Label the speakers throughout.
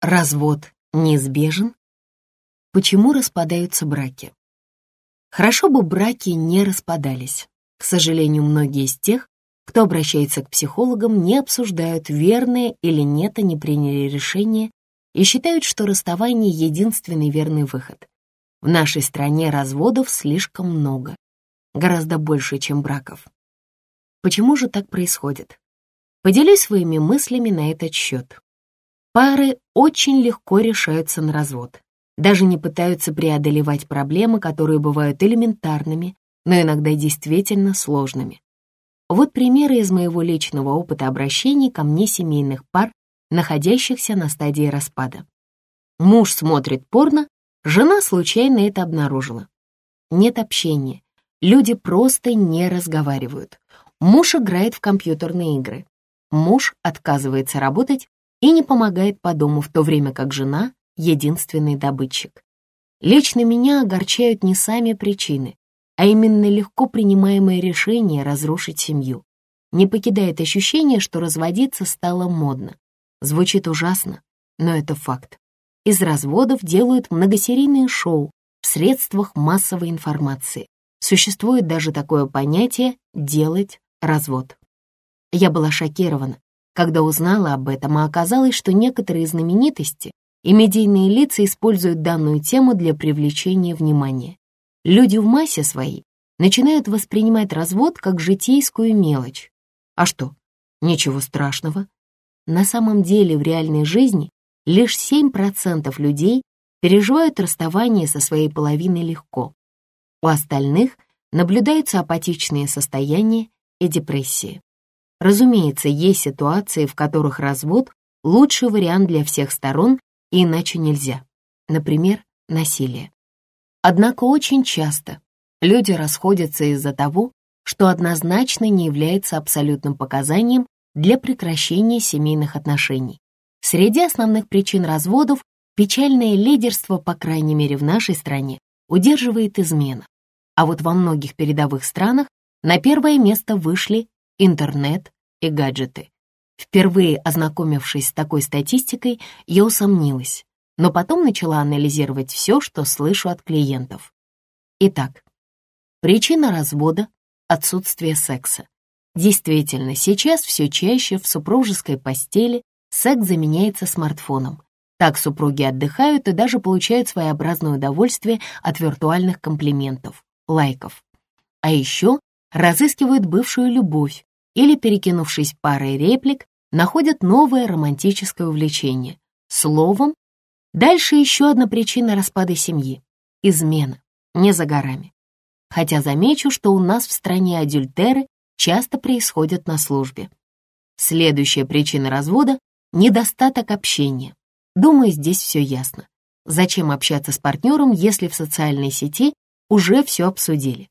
Speaker 1: Развод неизбежен? Почему распадаются браки? Хорошо бы браки не распадались. К сожалению, многие из тех, кто обращается к психологам, не обсуждают, верное или нет они приняли решение и считают, что расставание — единственный верный выход. В нашей стране разводов слишком много, гораздо больше, чем браков. Почему же так происходит? Поделюсь своими мыслями на этот счет. Пары очень легко решаются на развод. Даже не пытаются преодолевать проблемы, которые бывают элементарными, но иногда действительно сложными. Вот примеры из моего личного опыта обращений ко мне семейных пар, находящихся на стадии распада. Муж смотрит порно, жена случайно это обнаружила. Нет общения, люди просто не разговаривают. Муж играет в компьютерные игры. Муж отказывается работать и не помогает по дому, в то время как жена — единственный добытчик. Лично меня огорчают не сами причины, а именно легко принимаемое решение разрушить семью. Не покидает ощущение, что разводиться стало модно. Звучит ужасно, но это факт. Из разводов делают многосерийные шоу в средствах массовой информации. Существует даже такое понятие «делать развод». Я была шокирована, когда узнала об этом, оказалось, что некоторые знаменитости и медийные лица используют данную тему для привлечения внимания. Люди в массе своей начинают воспринимать развод как житейскую мелочь. А что? Ничего страшного. На самом деле в реальной жизни лишь 7% людей переживают расставание со своей половиной легко. У остальных наблюдаются апатичные состояния и депрессии. Разумеется, есть ситуации, в которых развод — лучший вариант для всех сторон, и иначе нельзя. Например, насилие. Однако очень часто люди расходятся из-за того, что однозначно не является абсолютным показанием для прекращения семейных отношений. Среди основных причин разводов печальное лидерство, по крайней мере в нашей стране, удерживает измена. А вот во многих передовых странах на первое место вышли интернет и гаджеты. Впервые ознакомившись с такой статистикой, я усомнилась, но потом начала анализировать все, что слышу от клиентов. Итак, причина развода — отсутствие секса. Действительно, сейчас все чаще в супружеской постели секс заменяется смартфоном. Так супруги отдыхают и даже получают своеобразное удовольствие от виртуальных комплиментов, лайков. А еще разыскивают бывшую любовь, или, перекинувшись парой реплик, находят новое романтическое увлечение. Словом, дальше еще одна причина распада семьи — измена, не за горами. Хотя замечу, что у нас в стране адюльтеры часто происходят на службе. Следующая причина развода — недостаток общения. Думаю, здесь все ясно. Зачем общаться с партнером, если в социальной сети уже все обсудили?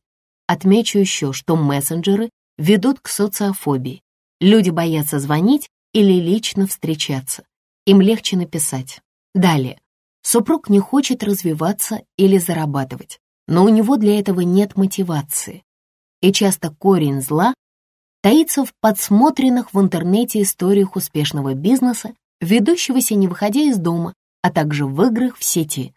Speaker 1: Отмечу еще, что мессенджеры ведут к социофобии. Люди боятся звонить или лично встречаться. Им легче написать. Далее. Супруг не хочет развиваться или зарабатывать, но у него для этого нет мотивации. И часто корень зла таится в подсмотренных в интернете историях успешного бизнеса, ведущегося не выходя из дома, а также в играх в сети.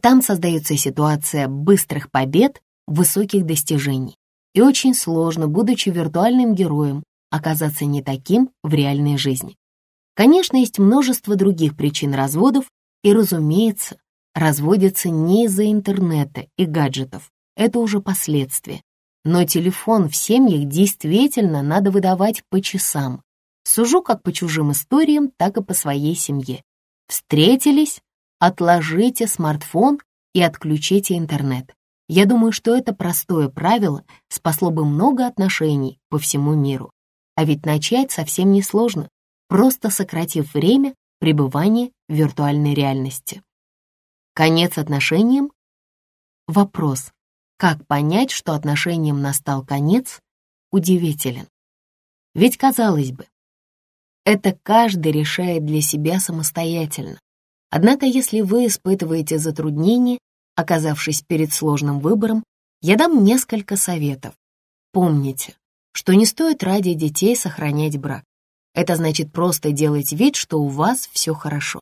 Speaker 1: Там создается ситуация быстрых побед, высоких достижений и очень сложно, будучи виртуальным героем, оказаться не таким в реальной жизни. Конечно, есть множество других причин разводов, и, разумеется, разводятся не из-за интернета и гаджетов, это уже последствия. Но телефон в семьях действительно надо выдавать по часам. Сужу как по чужим историям, так и по своей семье. Встретились, отложите смартфон и отключите интернет. Я думаю, что это простое правило спасло бы много отношений по всему миру. А ведь начать совсем несложно, просто сократив время пребывания в виртуальной реальности. Конец отношениям? Вопрос, как понять, что отношениям настал конец, удивителен. Ведь, казалось бы, это каждый решает для себя самостоятельно. Однако, если вы испытываете затруднения, Оказавшись перед сложным выбором, я дам несколько советов. Помните, что не стоит ради детей сохранять брак. Это значит просто делать вид, что у вас все хорошо.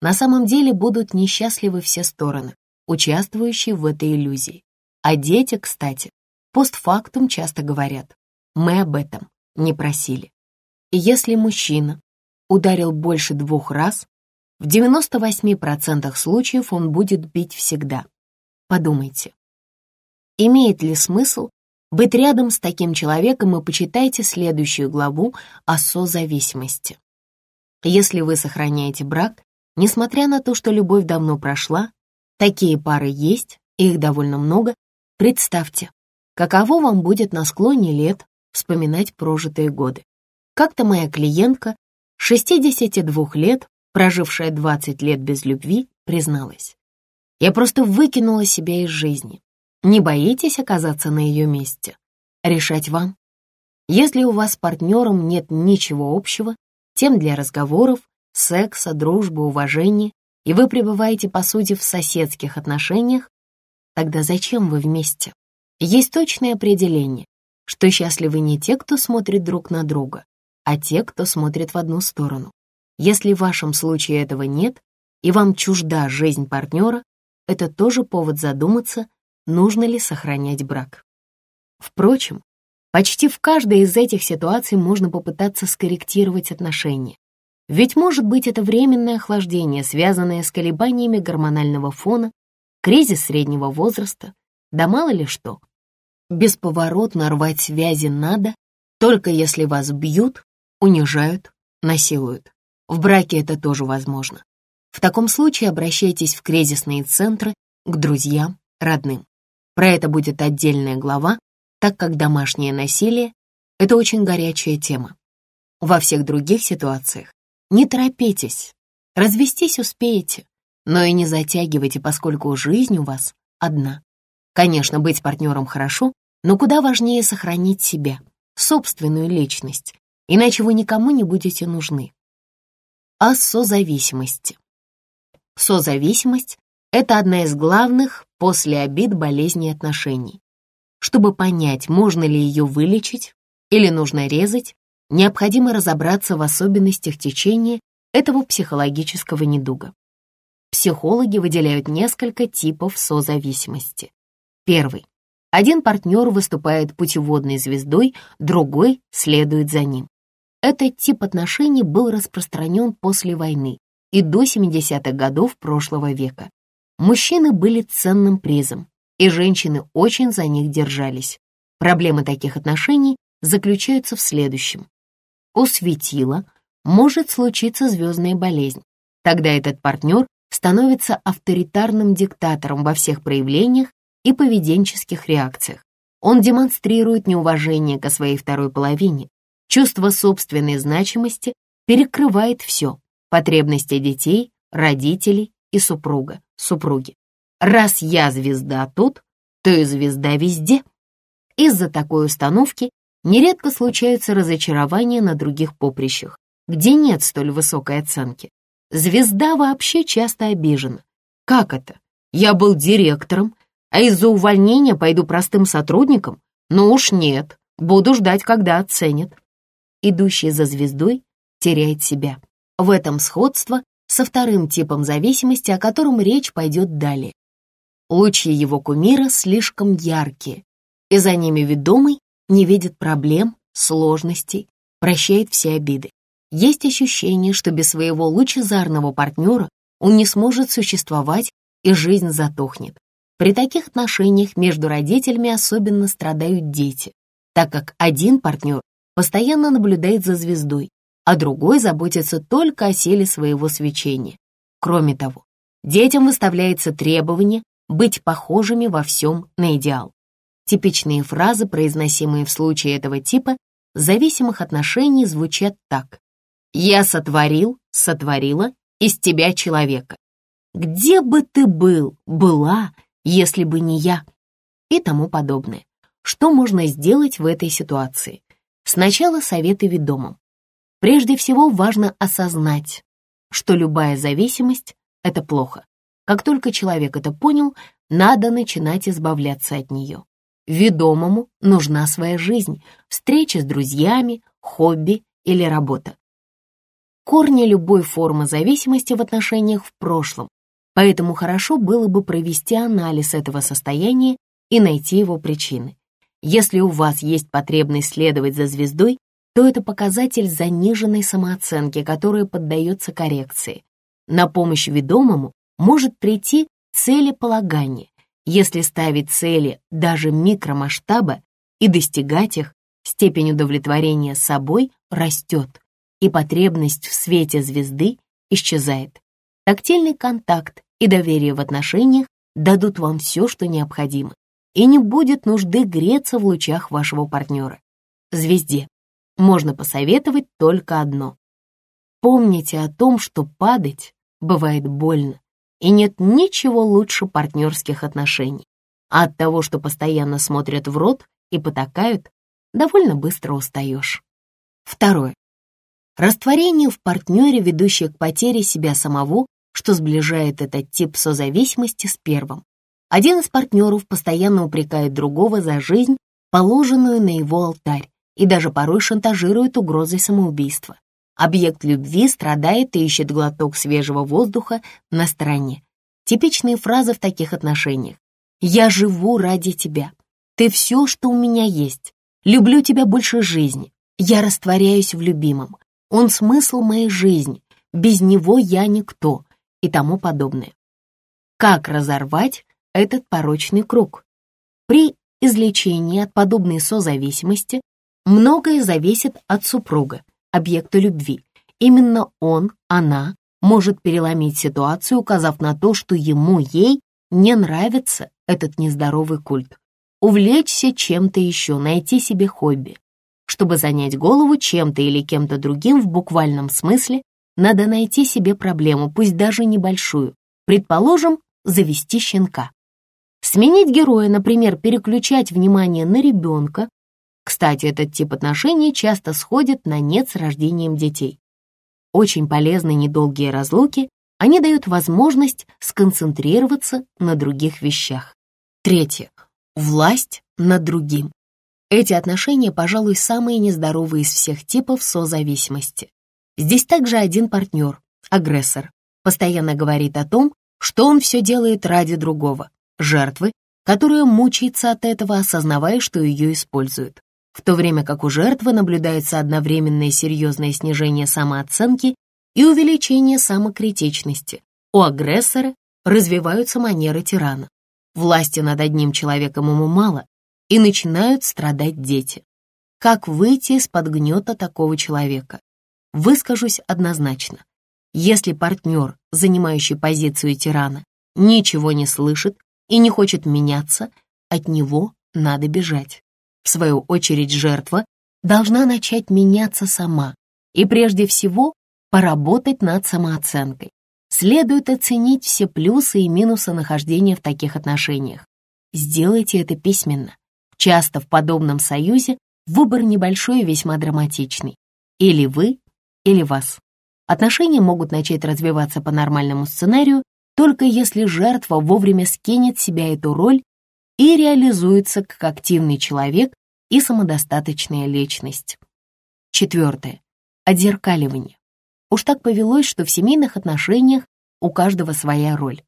Speaker 1: на самом деле будут несчастливы все стороны, участвующие в этой иллюзии. А дети, кстати, постфактум часто говорят, мы об этом не просили. И если мужчина ударил больше двух раз, в 98% случаев он будет бить всегда. Подумайте, имеет ли смысл быть рядом с таким человеком и почитайте следующую главу о созависимости. Если вы сохраняете брак, несмотря на то, что любовь давно прошла, такие пары есть, их довольно много, представьте, каково вам будет на склоне лет вспоминать прожитые годы. Как-то моя клиентка, 62 лет, прожившая 20 лет без любви, призналась. Я просто выкинула себя из жизни. Не боитесь оказаться на ее месте? Решать вам. Если у вас с партнером нет ничего общего, тем для разговоров, секса, дружбы, уважения, и вы пребываете, по сути, в соседских отношениях, тогда зачем вы вместе? Есть точное определение, что счастливы не те, кто смотрит друг на друга, а те, кто смотрит в одну сторону. Если в вашем случае этого нет, и вам чужда жизнь партнера, это тоже повод задуматься, нужно ли сохранять брак. Впрочем, почти в каждой из этих ситуаций можно попытаться скорректировать отношения. Ведь может быть это временное охлаждение, связанное с колебаниями гормонального фона, кризис среднего возраста, да мало ли что. Бесповоротно рвать связи надо, только если вас бьют, унижают, насилуют. В браке это тоже возможно. В таком случае обращайтесь в кризисные центры к друзьям, родным. Про это будет отдельная глава, так как домашнее насилие — это очень горячая тема. Во всех других ситуациях не торопитесь, развестись успеете, но и не затягивайте, поскольку жизнь у вас одна. Конечно, быть партнером хорошо, но куда важнее сохранить себя, собственную личность, иначе вы никому не будете нужны. О созависимости. Созависимость — это одна из главных после обид болезней отношений. Чтобы понять, можно ли ее вылечить или нужно резать, необходимо разобраться в особенностях течения этого психологического недуга. Психологи выделяют несколько типов созависимости. Первый. Один партнер выступает путеводной звездой, другой следует за ним. Этот тип отношений был распространен после войны и до 70-х годов прошлого века. Мужчины были ценным призом, и женщины очень за них держались. Проблемы таких отношений заключаются в следующем. У светила может случиться звездная болезнь. Тогда этот партнер становится авторитарным диктатором во всех проявлениях и поведенческих реакциях. Он демонстрирует неуважение ко своей второй половине. Чувство собственной значимости перекрывает все — потребности детей, родителей и супруга супруги. Раз я звезда тут, то и звезда везде. Из-за такой установки нередко случаются разочарования на других поприщах, где нет столь высокой оценки. Звезда вообще часто обижена. Как это? Я был директором, а из-за увольнения пойду простым сотрудником? Ну уж нет, буду ждать, когда оценят. Идущий за звездой теряет себя. В этом сходство со вторым типом зависимости, о котором речь пойдет далее. Лучи его кумира слишком яркие, и за ними ведомый не видит проблем, сложностей, прощает все обиды. Есть ощущение, что без своего лучезарного партнера он не сможет существовать, и жизнь затухнет. При таких отношениях между родителями особенно страдают дети, так как один партнер постоянно наблюдает за звездой, а другой заботится только о силе своего свечения. Кроме того, детям выставляется требование быть похожими во всем на идеал. Типичные фразы, произносимые в случае этого типа, зависимых отношений звучат так. «Я сотворил, сотворила из тебя человека. Где бы ты был, была, если бы не я?» И тому подобное. Что можно сделать в этой ситуации? Сначала советы ведомым. Прежде всего важно осознать, что любая зависимость — это плохо. Как только человек это понял, надо начинать избавляться от нее. Ведомому нужна своя жизнь, встречи с друзьями, хобби или работа. Корни любой формы зависимости в отношениях в прошлом, поэтому хорошо было бы провести анализ этого состояния и найти его причины. Если у вас есть потребность следовать за звездой, то это показатель заниженной самооценки, которая поддается коррекции. На помощь ведомому может прийти целеполагание. Если ставить цели даже микромасштаба и достигать их, степень удовлетворения собой растет, и потребность в свете звезды исчезает. Тактильный контакт и доверие в отношениях дадут вам все, что необходимо, и не будет нужды греться в лучах вашего партнера. Звезде можно посоветовать только одно. Помните о том, что падать бывает больно, и нет ничего лучше партнерских отношений. А от того, что постоянно смотрят в рот и потакают, довольно быстро устаешь. Второе. Растворение в партнере, ведущее к потере себя самого, что сближает этот тип созависимости с первым. Один из партнеров постоянно упрекает другого за жизнь, положенную на его алтарь, и даже порой шантажирует угрозой самоубийства. Объект любви страдает и ищет глоток свежего воздуха на стороне. Типичные фразы в таких отношениях. «Я живу ради тебя. Ты все, что у меня есть. Люблю тебя больше жизни. Я растворяюсь в любимом. Он смысл моей жизни. Без него я никто» и тому подобное. Как разорвать этот порочный круг? При излечении от подобной созависимости Многое зависит от супруга, объекта любви. Именно он, она может переломить ситуацию, указав на то, что ему, ей не нравится этот нездоровый культ. Увлечься чем-то еще, найти себе хобби. Чтобы занять голову чем-то или кем-то другим в буквальном смысле, надо найти себе проблему, пусть даже небольшую. Предположим, завести щенка. Сменить героя, например, переключать внимание на ребенка, кстати, этот тип отношений часто сходит на нет с рождением детей. Очень полезны недолгие разлуки, они дают возможность сконцентрироваться на других вещах. Третье. Власть над другим. Эти отношения, пожалуй, самые нездоровые из всех типов созависимости. Здесь также один партнер, агрессор, постоянно говорит о том, что он все делает ради другого, жертвы, которая мучается от этого, осознавая, что ее используют в то время как у жертвы наблюдается одновременное серьезное снижение самооценки и увеличение самокритичности. У агрессора развиваются манеры тирана. Власти над одним человеком ему мало, и начинают страдать дети. Как выйти из-под гнета такого человека? Выскажусь однозначно. Если партнер, занимающий позицию тирана, ничего не слышит и не хочет меняться, от него надо бежать. В свою очередь жертва должна начать меняться сама и прежде всего поработать над самооценкой. Следует оценить все плюсы и минусы нахождения в таких отношениях. Сделайте это письменно. Часто в подобном союзе выбор небольшой и весьма драматичный. Или вы, или вас. Отношения могут начать развиваться по нормальному сценарию, только если жертва вовремя скинет себя эту роль и реализуется как активный человек и самодостаточная личность. Четвертое. Отзеркаливание. Уж так повелось, что в семейных отношениях у каждого своя роль.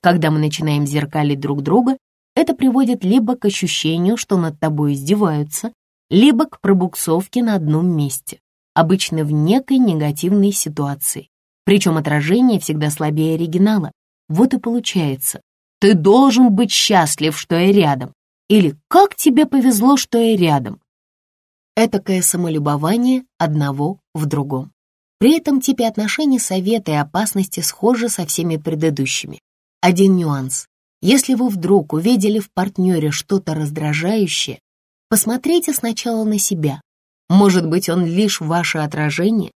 Speaker 1: Когда мы начинаем зеркалить друг друга, это приводит либо к ощущению, что над тобой издеваются, либо к пробуксовке на одном месте, обычно в некой негативной ситуации. Причем отражение всегда слабее оригинала. Вот и получается, ты должен быть счастлив, что я рядом. Или как тебе повезло, что я рядом. Этакое самолюбование одного в другом. При этом типе отношений советы и опасности схожи со всеми предыдущими. Один нюанс. Если вы вдруг увидели в партнере что-то раздражающее, посмотрите сначала на себя. Может быть, он лишь ваше отражение?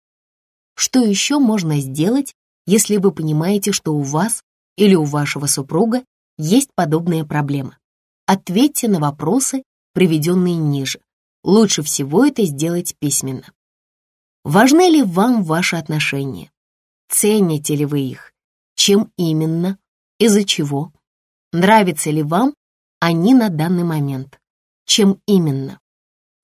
Speaker 1: Что еще можно сделать, если вы понимаете, что у вас или у вашего супруга есть подобная проблема. Ответьте на вопросы, приведенные ниже. Лучше всего это сделать письменно. Важны ли вам ваши отношения? Цените ли вы их? Чем именно? Из-за чего? Нравятся ли вам они на данный момент? Чем именно?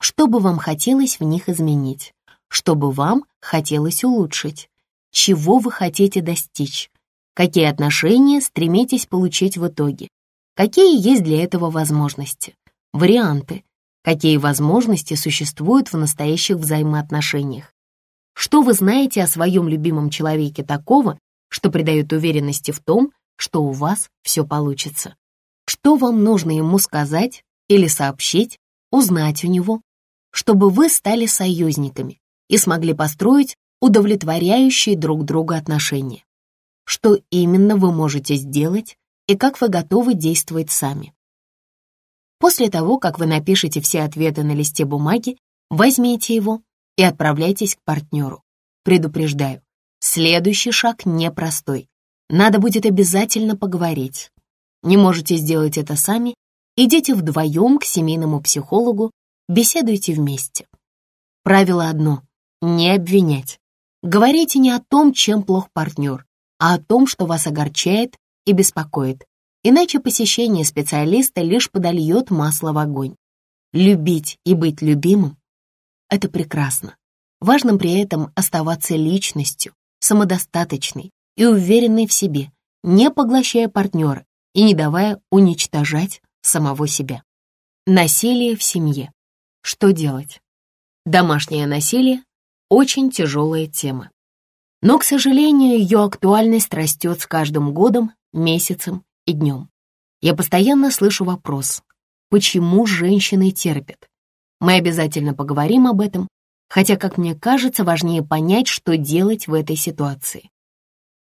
Speaker 1: Что бы вам хотелось в них изменить? Что бы вам хотелось улучшить? чего вы хотите достичь, какие отношения стремитесь получить в итоге, какие есть для этого возможности, варианты, какие возможности существуют в настоящих взаимоотношениях. Что вы знаете о своем любимом человеке такого, что придает уверенности в том, что у вас все получится? Что вам нужно ему сказать или сообщить, узнать у него, чтобы вы стали союзниками и смогли построить удовлетворяющие друг друга отношения? Что именно вы можете сделать и как вы готовы действовать сами? После того, как вы напишете все ответы на листе бумаги, возьмите его и отправляйтесь к партнеру. Предупреждаю, следующий шаг непростой. Надо будет обязательно поговорить. Не можете сделать это сами? Идите вдвоем к семейному психологу, беседуйте вместе. Правило одно — не обвинять. Говорите не о том, чем плох партнер, а о том, что вас огорчает и беспокоит, иначе посещение специалиста лишь подольет масло в огонь. Любить и быть любимым — это прекрасно. Важно при этом оставаться личностью, самодостаточной и уверенной в себе, не поглощая партнера и не давая уничтожать самого себя. Насилие в семье. Что делать? Домашнее насилие — очень тяжелая тема. Но, к сожалению, ее актуальность растет с каждым годом, месяцем и днем. Я постоянно слышу вопрос, почему женщины терпят? Мы обязательно поговорим об этом, хотя, как мне кажется, важнее понять, что делать в этой ситуации.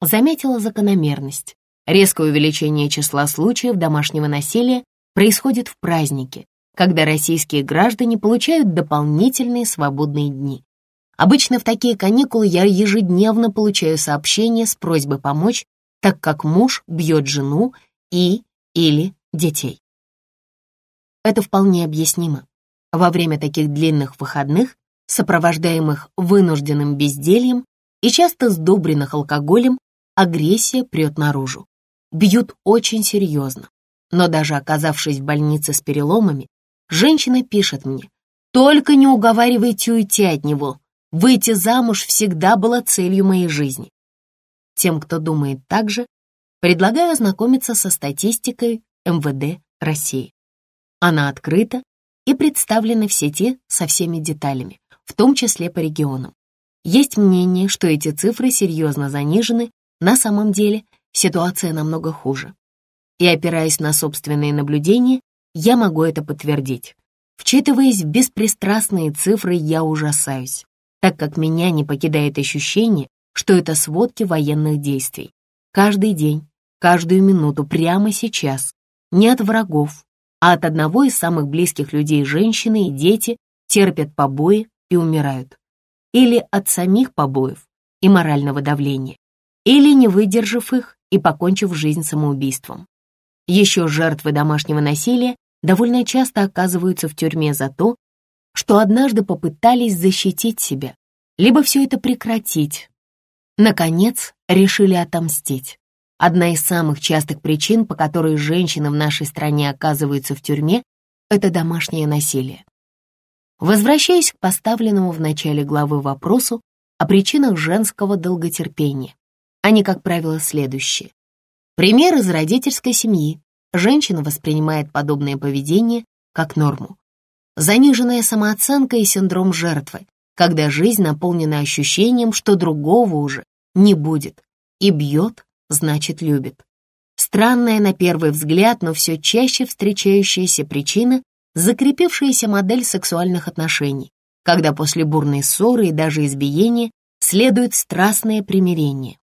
Speaker 1: Заметила закономерность. Резкое увеличение числа случаев домашнего насилия происходит в праздники, когда российские граждане получают дополнительные свободные дни. Обычно в такие каникулы я ежедневно получаю сообщения с просьбой помочь так как муж бьет жену и или детей. Это вполне объяснимо. Во время таких длинных выходных, сопровождаемых вынужденным бездельем и часто сдобренных алкоголем, агрессия прет наружу. Бьют очень серьезно. Но даже оказавшись в больнице с переломами, женщина пишет мне, «Только не уговаривайте уйти от него. Выйти замуж всегда была целью моей жизни. Тем, кто думает так же, предлагаю ознакомиться со статистикой МВД России. Она открыта и представлена в сети со всеми деталями, в том числе по регионам. Есть мнение, что эти цифры серьезно занижены, на самом деле ситуация намного хуже. И опираясь на собственные наблюдения, я могу это подтвердить. Вчитываясь в беспристрастные цифры, я ужасаюсь, так как меня не покидает ощущение, что это сводки военных действий. Каждый день, каждую минуту, прямо сейчас. Не от врагов, а от одного из самых близких людей женщины и дети терпят побои и умирают. Или от самих побоев и морального давления. Или не выдержав их и покончив жизнь самоубийством. Еще жертвы домашнего насилия довольно часто оказываются в тюрьме за то, что однажды попытались защитить себя, либо все это прекратить, Наконец, решили отомстить. Одна из самых частых причин, по которой женщины в нашей стране оказываются в тюрьме, это домашнее насилие. Возвращаясь к поставленному в начале главы вопросу о причинах женского долготерпения, они, как правило, следующие. Пример из родительской семьи. Женщина воспринимает подобное поведение как норму. Заниженная самооценка и синдром жертвы, когда жизнь наполнена ощущением, что другого уже не будет, и бьет, значит любит. Странная на первый взгляд, но все чаще встречающаяся причина — закрепившаяся модель сексуальных отношений, когда после бурной ссоры и даже избиения следует страстное примирение.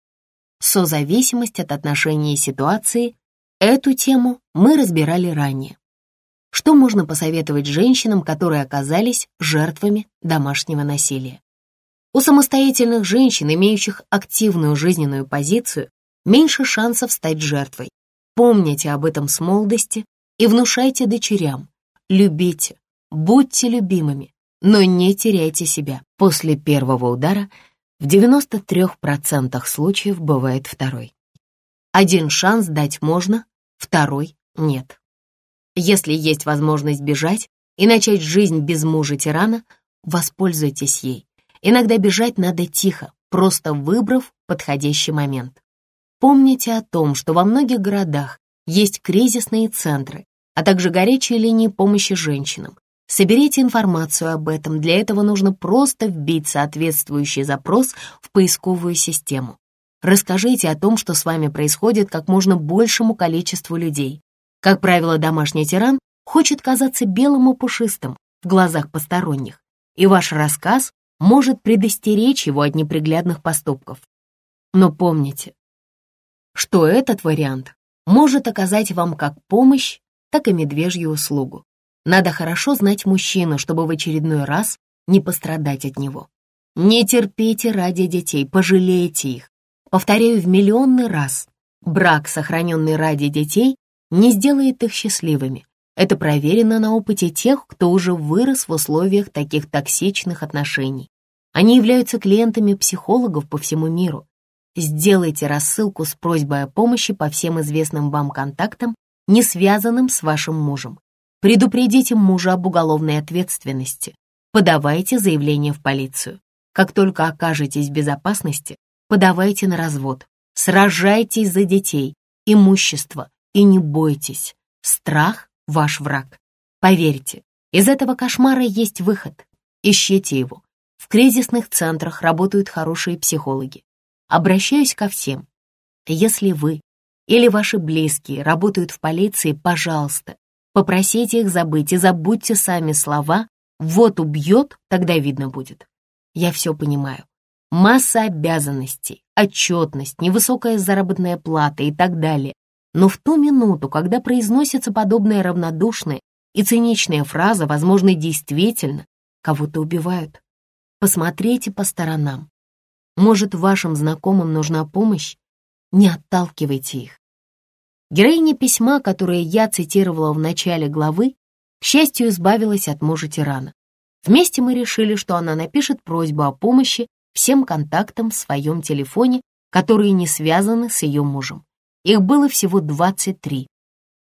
Speaker 1: Созависимость от отношений и ситуации — эту тему мы разбирали ранее. Что можно посоветовать женщинам, которые оказались жертвами домашнего насилия? У самостоятельных женщин, имеющих активную жизненную позицию, меньше шансов стать жертвой. Помните об этом с молодости и внушайте дочерям. Любите, будьте любимыми, но не теряйте себя. После первого удара в 93% случаев бывает второй. Один шанс дать можно, второй нет. Если есть возможность бежать и начать жизнь без мужа-тирана, воспользуйтесь ей. Иногда бежать надо тихо, просто выбрав подходящий момент. Помните о том, что во многих городах есть кризисные центры, а также горячие линии помощи женщинам. Соберите информацию об этом, для этого нужно просто вбить соответствующий запрос в поисковую систему. Расскажите о том, что с вами происходит как можно большему количеству людей. Как правило, домашний тиран хочет казаться белым и пушистым в глазах посторонних, и ваш рассказ может предостеречь его от неприглядных поступков. Но помните, что этот вариант может оказать вам как помощь, так и медвежью услугу. Надо хорошо знать мужчину, чтобы в очередной раз не пострадать от него. Не терпите ради детей, пожалейте их. Повторяю в миллионный раз, брак, сохраненный ради детей, не сделает их счастливыми. Это проверено на опыте тех, кто уже вырос в условиях таких токсичных отношений. Они являются клиентами психологов по всему миру. Сделайте рассылку с просьбой о помощи по всем известным вам контактам, не связанным с вашим мужем. Предупредите мужа об уголовной ответственности. Подавайте заявление в полицию. Как только окажетесь в безопасности, подавайте на развод. Сражайтесь за детей, имущество и не бойтесь. Страх — ваш враг. Поверьте, из этого кошмара есть выход. Ищите его. В кризисных центрах работают хорошие психологи. Обращаюсь ко всем. Если вы или ваши близкие работают в полиции, пожалуйста, попросите их забыть и забудьте сами слова «вот убьет, тогда видно будет». Я все понимаю. Масса обязанностей, отчетность, невысокая заработная плата и так далее. Но в ту минуту, когда произносится подобная равнодушная и циничная фраза, возможно, действительно кого-то убивают. Посмотрите по сторонам. Может, вашим знакомым нужна помощь? Не отталкивайте их. Героиня письма, которое я цитировала в начале главы, к счастью, избавилась от мужа тирана. Вместе мы решили, что она напишет просьбу о помощи всем контактам в своем телефоне, которые не связаны с ее мужем. Их было всего 23.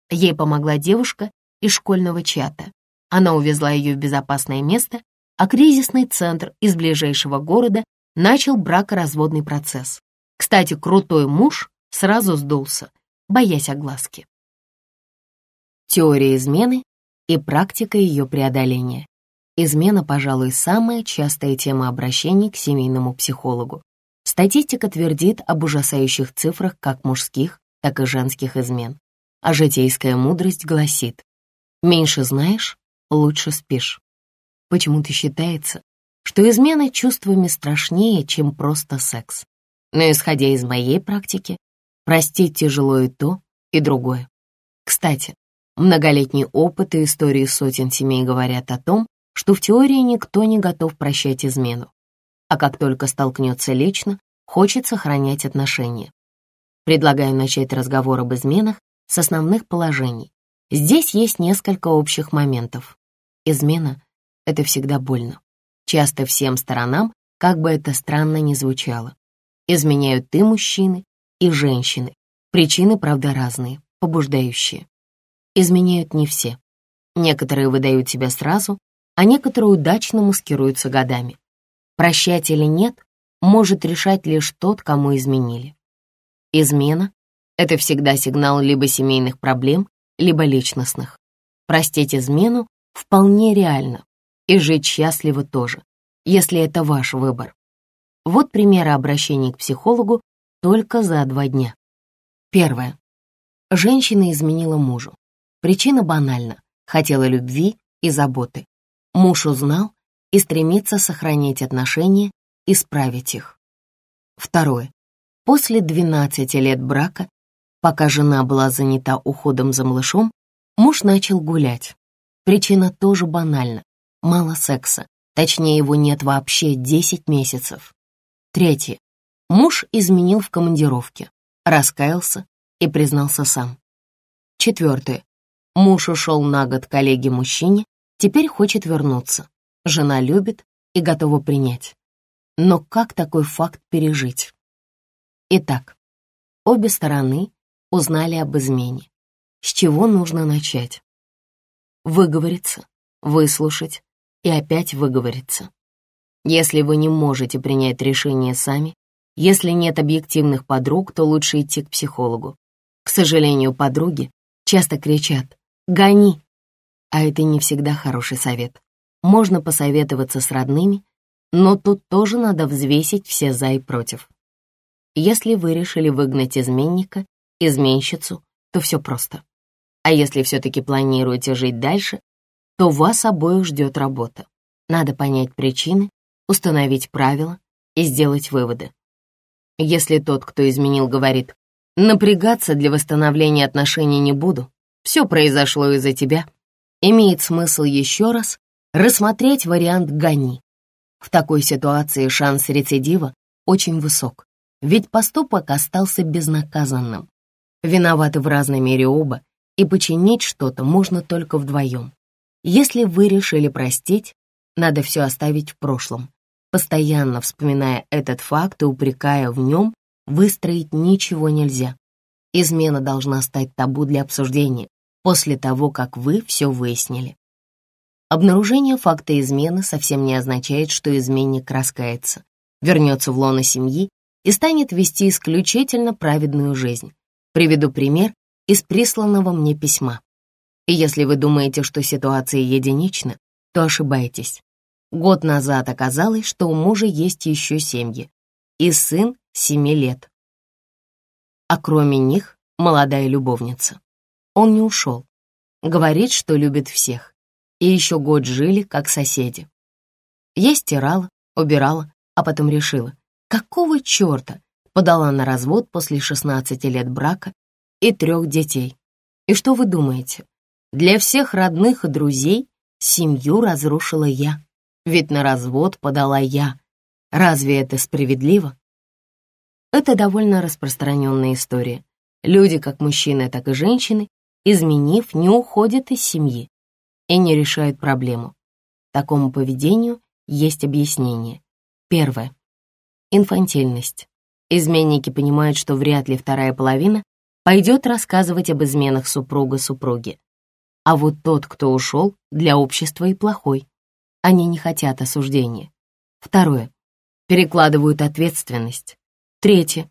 Speaker 1: Ей помогла девушка из школьного чата. Она увезла ее в безопасное место, а кризисный центр из ближайшего города начал бракоразводный процесс. Кстати, крутой муж сразу сдулся, боясь огласки. Теория измены и практика ее преодоления. Измена, пожалуй, самая частая тема обращений к семейному психологу. Статистика твердит об ужасающих цифрах как мужских, так и женских измен. А житейская мудрость гласит «меньше знаешь, лучше спишь». Почему-то считается, что измена чувствами страшнее, чем просто секс. Но исходя из моей практики, простить тяжело и то, и другое. Кстати, многолетний опыт и истории сотен семей говорят о том, что в теории никто не готов прощать измену. А как только столкнется лично, хочет сохранять отношения. Предлагаю начать разговор об изменах с основных положений. Здесь есть несколько общих моментов. Измена — это всегда больно часто всем сторонам, как бы это странно ни звучало. Изменяют и мужчины, и женщины. Причины, правда, разные, побуждающие. Изменяют не все. Некоторые выдают себя сразу, а некоторые удачно маскируются годами. Прощать или нет может решать лишь тот, кому изменили. Измена — это всегда сигнал либо семейных проблем, либо личностных. Простить измену вполне реально, и жить счастливо тоже, если это ваш выбор. Вот примеры обращений к психологу только за два дня. Первое. Женщина изменила мужу. Причина банальна. Хотела любви и заботы. Муж узнал и стремится сохранить отношения, исправить их. Второе. После 12 лет брака, пока жена была занята уходом за малышом, муж начал гулять. Причина тоже банальна мало секса. Точнее, его нет вообще 10 месяцев. Третье. Муж изменил в командировке, раскаялся и признался сам. Четвертое. Муж ушел на год коллеге-мужчине, теперь хочет вернуться. Жена любит и готова принять. Но как такой факт пережить? Итак, обе стороны узнали об измене. С чего нужно начать? Выговориться, выслушать, и опять выговориться. Если вы не можете принять решение сами, если нет объективных подруг, то лучше идти к психологу. К сожалению, подруги часто кричат «гони», а это не всегда хороший совет. Можно посоветоваться с родными, но тут тоже надо взвесить все «за» и «против». Если вы решили выгнать изменника, изменщицу, то все просто. А если все-таки планируете жить дальше, то вас обоих ждет работа. Надо понять причины, установить правила и сделать выводы. Если тот, кто изменил, говорит «напрягаться для восстановления отношений не буду, все произошло из-за тебя», имеет смысл еще раз рассмотреть вариант «гони». В такой ситуации шанс рецидива очень высок, ведь поступок остался безнаказанным. Виноваты в разной мере оба, и починить что-то можно только вдвоем. Если вы решили простить, надо все оставить в прошлом. Постоянно вспоминая этот факт и упрекая в нем, выстроить ничего нельзя. Измена должна стать табу для обсуждения после того, как вы все выяснили. Обнаружение факта измены совсем не означает, что изменник раскается, вернется в лоно семьи и станет вести исключительно праведную жизнь. Приведу пример из присланного мне письма. И если вы думаете, что ситуация единична, то ошибаетесь. Год назад оказалось, что у мужа есть еще семьи, и сын семи лет. А кроме них молодая любовница. Он не ушел. Говорит, что любит всех и еще год жили как соседи. Я стирала, убирала, а потом решила, какого черта подала на развод после 16 лет брака и трех детей. И что вы думаете? Для всех родных и друзей семью разрушила я, ведь на развод подала я. Разве это справедливо? Это довольно распространенная история. Люди, как мужчины, так и женщины, изменив, не уходят из семьи, и не решают проблему. Такому поведению есть объяснение. Первое. Инфантильность. Изменники понимают, что вряд ли вторая половина пойдет рассказывать об изменах супруга-супруги. А вот тот, кто ушел, для общества и плохой. Они не хотят осуждения. Второе. Перекладывают ответственность. Третье.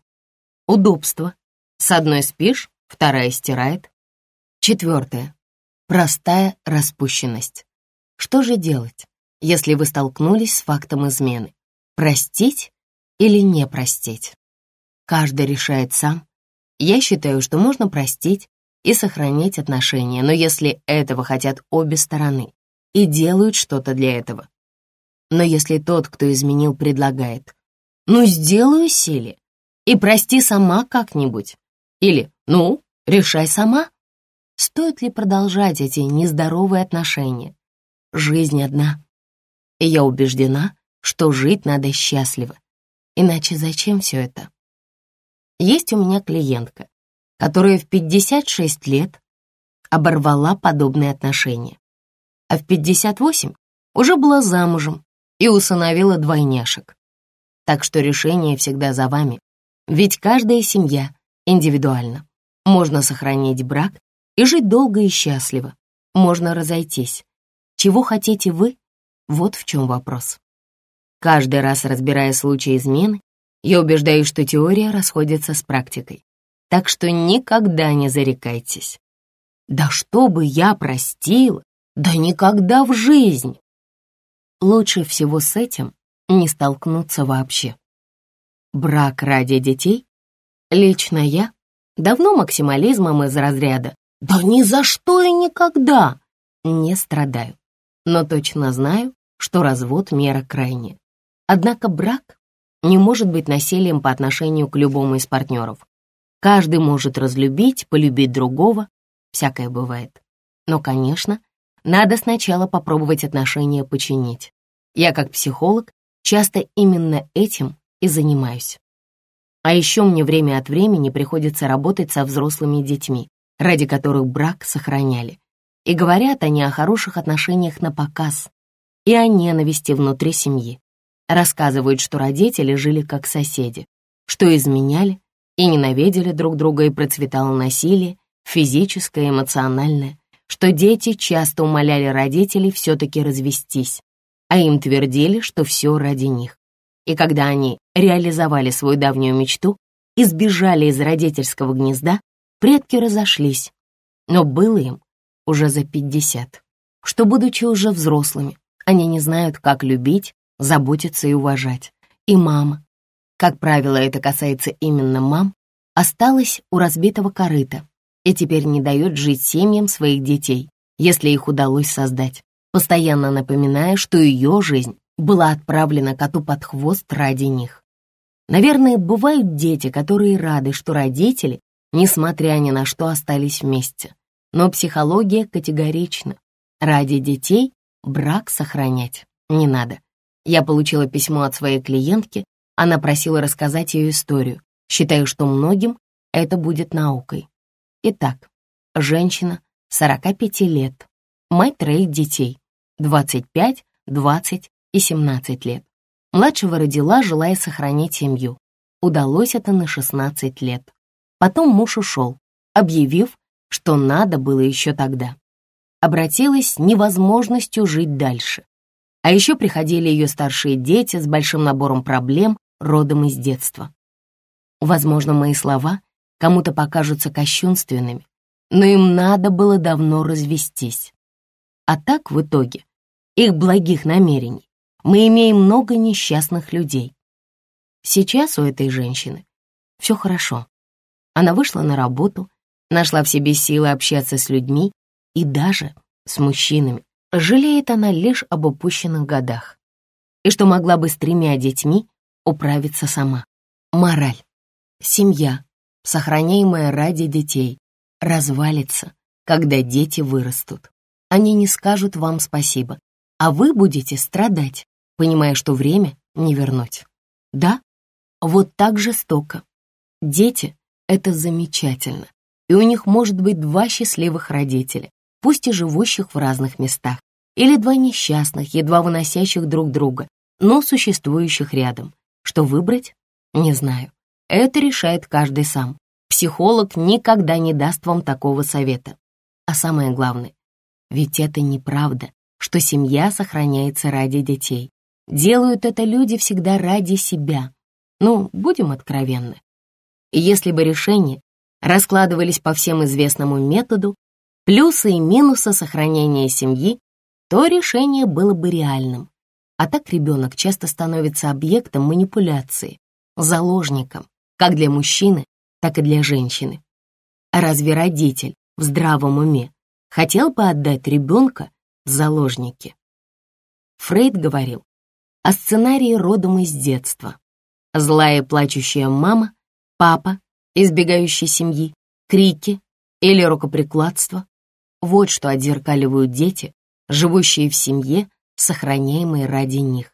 Speaker 1: Удобство. С одной спишь, вторая стирает. Четвертое. Простая распущенность. Что же делать, если вы столкнулись с фактом измены? Простить или не простить? Каждый решает сам. Я считаю, что можно простить и сохранить отношения, но если этого хотят обе стороны и делают что-то для этого. Но если тот, кто изменил, предлагает «ну, сделаю силе и прости сама как-нибудь» или «ну, решай сама», Стоит ли продолжать эти нездоровые отношения? Жизнь одна. И я убеждена, что жить надо счастливо. Иначе зачем все это? Есть у меня клиентка, которая в 56 лет оборвала подобные отношения, а в 58 уже была замужем и усыновила двойняшек. Так что решение всегда за вами, ведь каждая семья индивидуальна. Можно сохранить брак и жить долго и счастливо. Можно разойтись. Чего хотите вы? Вот в чем вопрос. Каждый раз разбирая случай измены, я убеждаюсь, что теория расходится с практикой. Так что никогда не зарекайтесь. Да что бы я простила? Да никогда в жизнь! Лучше всего с этим не столкнуться вообще. Брак ради детей? Лично я давно максимализмом из разряда да ни за что и никогда не страдаю, но точно знаю, что развод — мера крайняя. Однако брак не может быть насилием по отношению к любому из партнеров. Каждый может разлюбить, полюбить другого, всякое бывает. Но, конечно, надо сначала попробовать отношения починить. Я, как психолог, часто именно этим и занимаюсь. А еще мне время от времени приходится работать со взрослыми детьми, ради которых брак сохраняли. И говорят они о хороших отношениях на показ и о ненависти внутри семьи. Рассказывают, что родители жили как соседи, что изменяли и ненавидели друг друга и процветало насилие, физическое, эмоциональное, что дети часто умоляли родителей все-таки развестись, а им твердили, что все ради них. И когда они реализовали свою давнюю мечту и сбежали из родительского гнезда, предки разошлись, но было им уже за пятьдесят, что, будучи уже взрослыми, они не знают, как любить, заботиться и уважать. И мама, как правило, это касается именно мам, осталась у разбитого корыта и теперь не дает жить семьям своих детей, если их удалось создать, постоянно напоминая, что ее жизнь была отправлена коту под хвост ради них. Наверное, бывают дети, которые рады, что родители, несмотря ни на что, остались вместе. Но психология категорична. Ради детей брак сохранять не надо. Я получила письмо от своей клиентки, она просила рассказать ее историю. Считаю, что многим это будет наукой. Итак, женщина, 45 лет, мать троих детей, 25, 20 и 17 лет. Младшего родила, желая сохранить семью. Удалось это на 16 лет. Потом муж ушел, объявив, что надо было еще тогда. Обратилась с невозможностью жить дальше. А еще приходили ее старшие дети с большим набором проблем, родом из детства. Возможно, мои слова кому-то покажутся кощунственными, но им надо было давно развестись. А так, в итоге, их благих намерений мы имеем много несчастных людей. Сейчас у этой женщины все хорошо. Она вышла на работу, нашла в себе силы общаться с людьми и даже с мужчинами. Жалеет она лишь об упущенных годах. И что могла бы с тремя детьми управиться сама. Мораль. Семья, сохраняемая ради детей, развалится, когда дети вырастут. Они не скажут вам спасибо, а вы будете страдать, понимая, что время не вернуть. Да, вот так жестоко. Дети — это замечательно, и у них может быть два счастливых родителя, пусть и живущих в разных местах, или два несчастных, едва выносящих друг друга, но существующих рядом. Что выбрать? Не знаю. Это решает каждый сам. Психолог никогда не даст вам такого совета. А самое главное, ведь это неправда, что семья сохраняется ради детей. Делают это люди всегда ради себя. Ну, будем откровенны. И если бы решения раскладывались по всем известному методу, плюсы и минусы сохранения семьи, то решение было бы реальным. А так ребенок часто становится объектом манипуляции, заложником, как для мужчины, так и для женщины. А разве родитель в здравом уме хотел бы отдать ребенка в заложники? Фрейд говорил, о сценарии родом из детства. Злая плачущая мама, папа, избегающий семьи, крики или рукоприкладство. Вот что отзеркаливают дети, живущие в семье, сохраняемой ради них.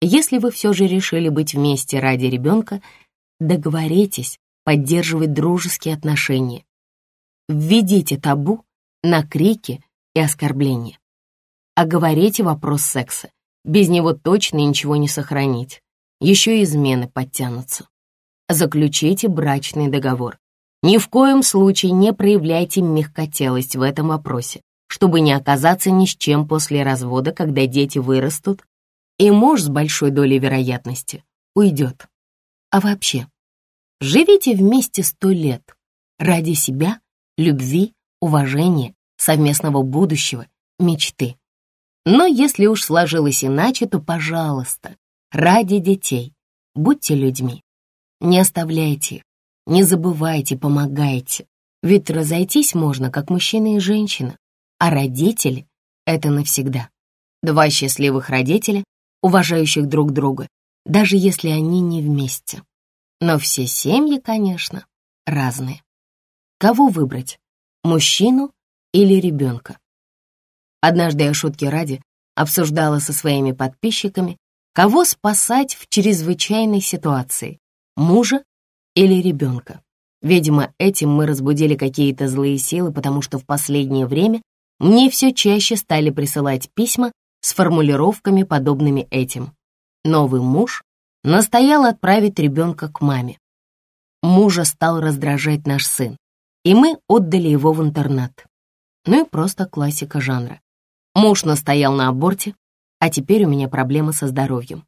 Speaker 1: Если вы все же решили быть вместе ради ребенка, договоритесь поддерживать дружеские отношения. Введите табу на крики и оскорбления. Оговорите вопрос секса. Без него точно ничего не сохранить. Еще измены подтянутся. Заключите брачный договор. Ни в коем случае не проявляйте мягкотелость в этом вопросе, чтобы не оказаться ни с чем после развода, когда дети вырастут, и муж с большой долей вероятности уйдет. А вообще, живите вместе сто лет ради себя, любви, уважения, совместного будущего, мечты. Но если уж сложилось иначе, то, пожалуйста, ради детей, будьте людьми. Не оставляйте их, не забывайте, помогайте. Ведь разойтись можно, как мужчина и женщина, а родители — это навсегда. Два счастливых родителя, уважающих друг друга, даже если они не вместе. Но все семьи, конечно, разные. Кого выбрать, мужчину или ребенка? Однажды я шутки ради обсуждала со своими подписчиками, кого спасать в чрезвычайной ситуации, мужа или ребенка. Видимо, этим мы разбудили какие-то злые силы, потому что в последнее время мне все чаще стали присылать письма с формулировками, подобными этим. Новый муж настоял отправить ребенка к маме. Мужа стал раздражать наш сын, и мы отдали его в интернат. Ну и просто классика жанра. Муж настоял на аборте, а теперь у меня проблемы со здоровьем.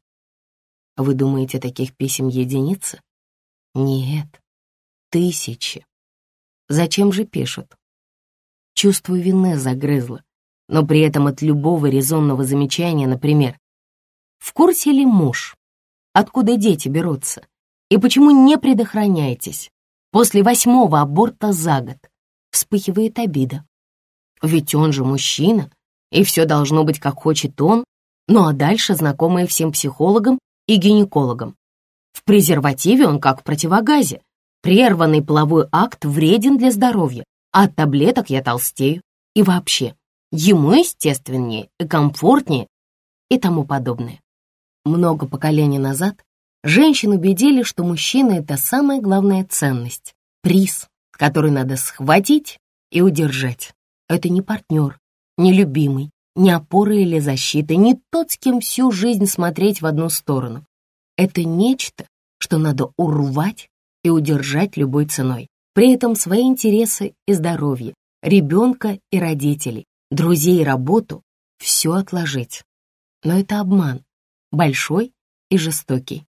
Speaker 1: Вы думаете, таких писем единицы? Нет, тысячи. Зачем же пишут? Чувство вины загрызло, но при этом от любого резонного замечания, например, в курсе ли муж, откуда дети берутся, и почему не предохраняетесь после восьмого аборта за год, вспыхивает обида. Ведь он же мужчина, и все должно быть как хочет он, ну а дальше знакомые всем психологам и гинекологам. В презервативе он как в противогазе. Прерванный половой акт вреден для здоровья, а от таблеток я толстею. И вообще, ему естественнее и комфортнее и тому подобное. Много поколений назад женщин убедили, что мужчина — это самая главная ценность, приз, который надо схватить и удержать. Это не партнер, не любимый, не опора или защита, не тот, с кем всю жизнь смотреть в одну сторону. Это нечто, что надо урвать и удержать любой ценой. При этом свои интересы и здоровье, ребенка и родителей, друзей и работу — все отложить. Но это обман, большой и жестокий.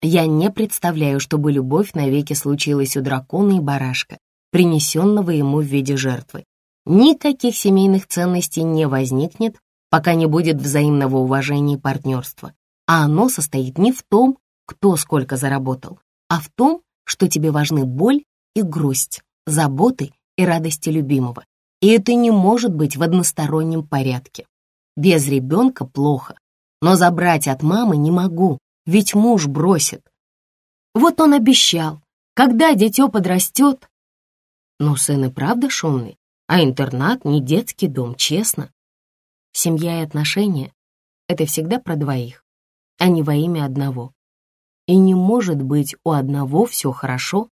Speaker 1: Я не представляю, чтобы любовь навеки случилась у дракона и барашка, принесенного ему в виде жертвы. Никаких семейных ценностей не возникнет, пока не будет взаимного уважения и партнерства. А оно состоит не в том, кто сколько заработал, а в том, что тебе важны боль и грусть, заботы и радости любимого. И это не может быть в одностороннем порядке. Без ребенка плохо, но забрать от мамы не могу, ведь муж бросит. Вот он обещал, когда дитё подрастет. Но сын и правда шумный, а интернат не детский дом, честно. Семья и отношения — это всегда про двоих, а не во имя одного. И не может быть у одного все хорошо,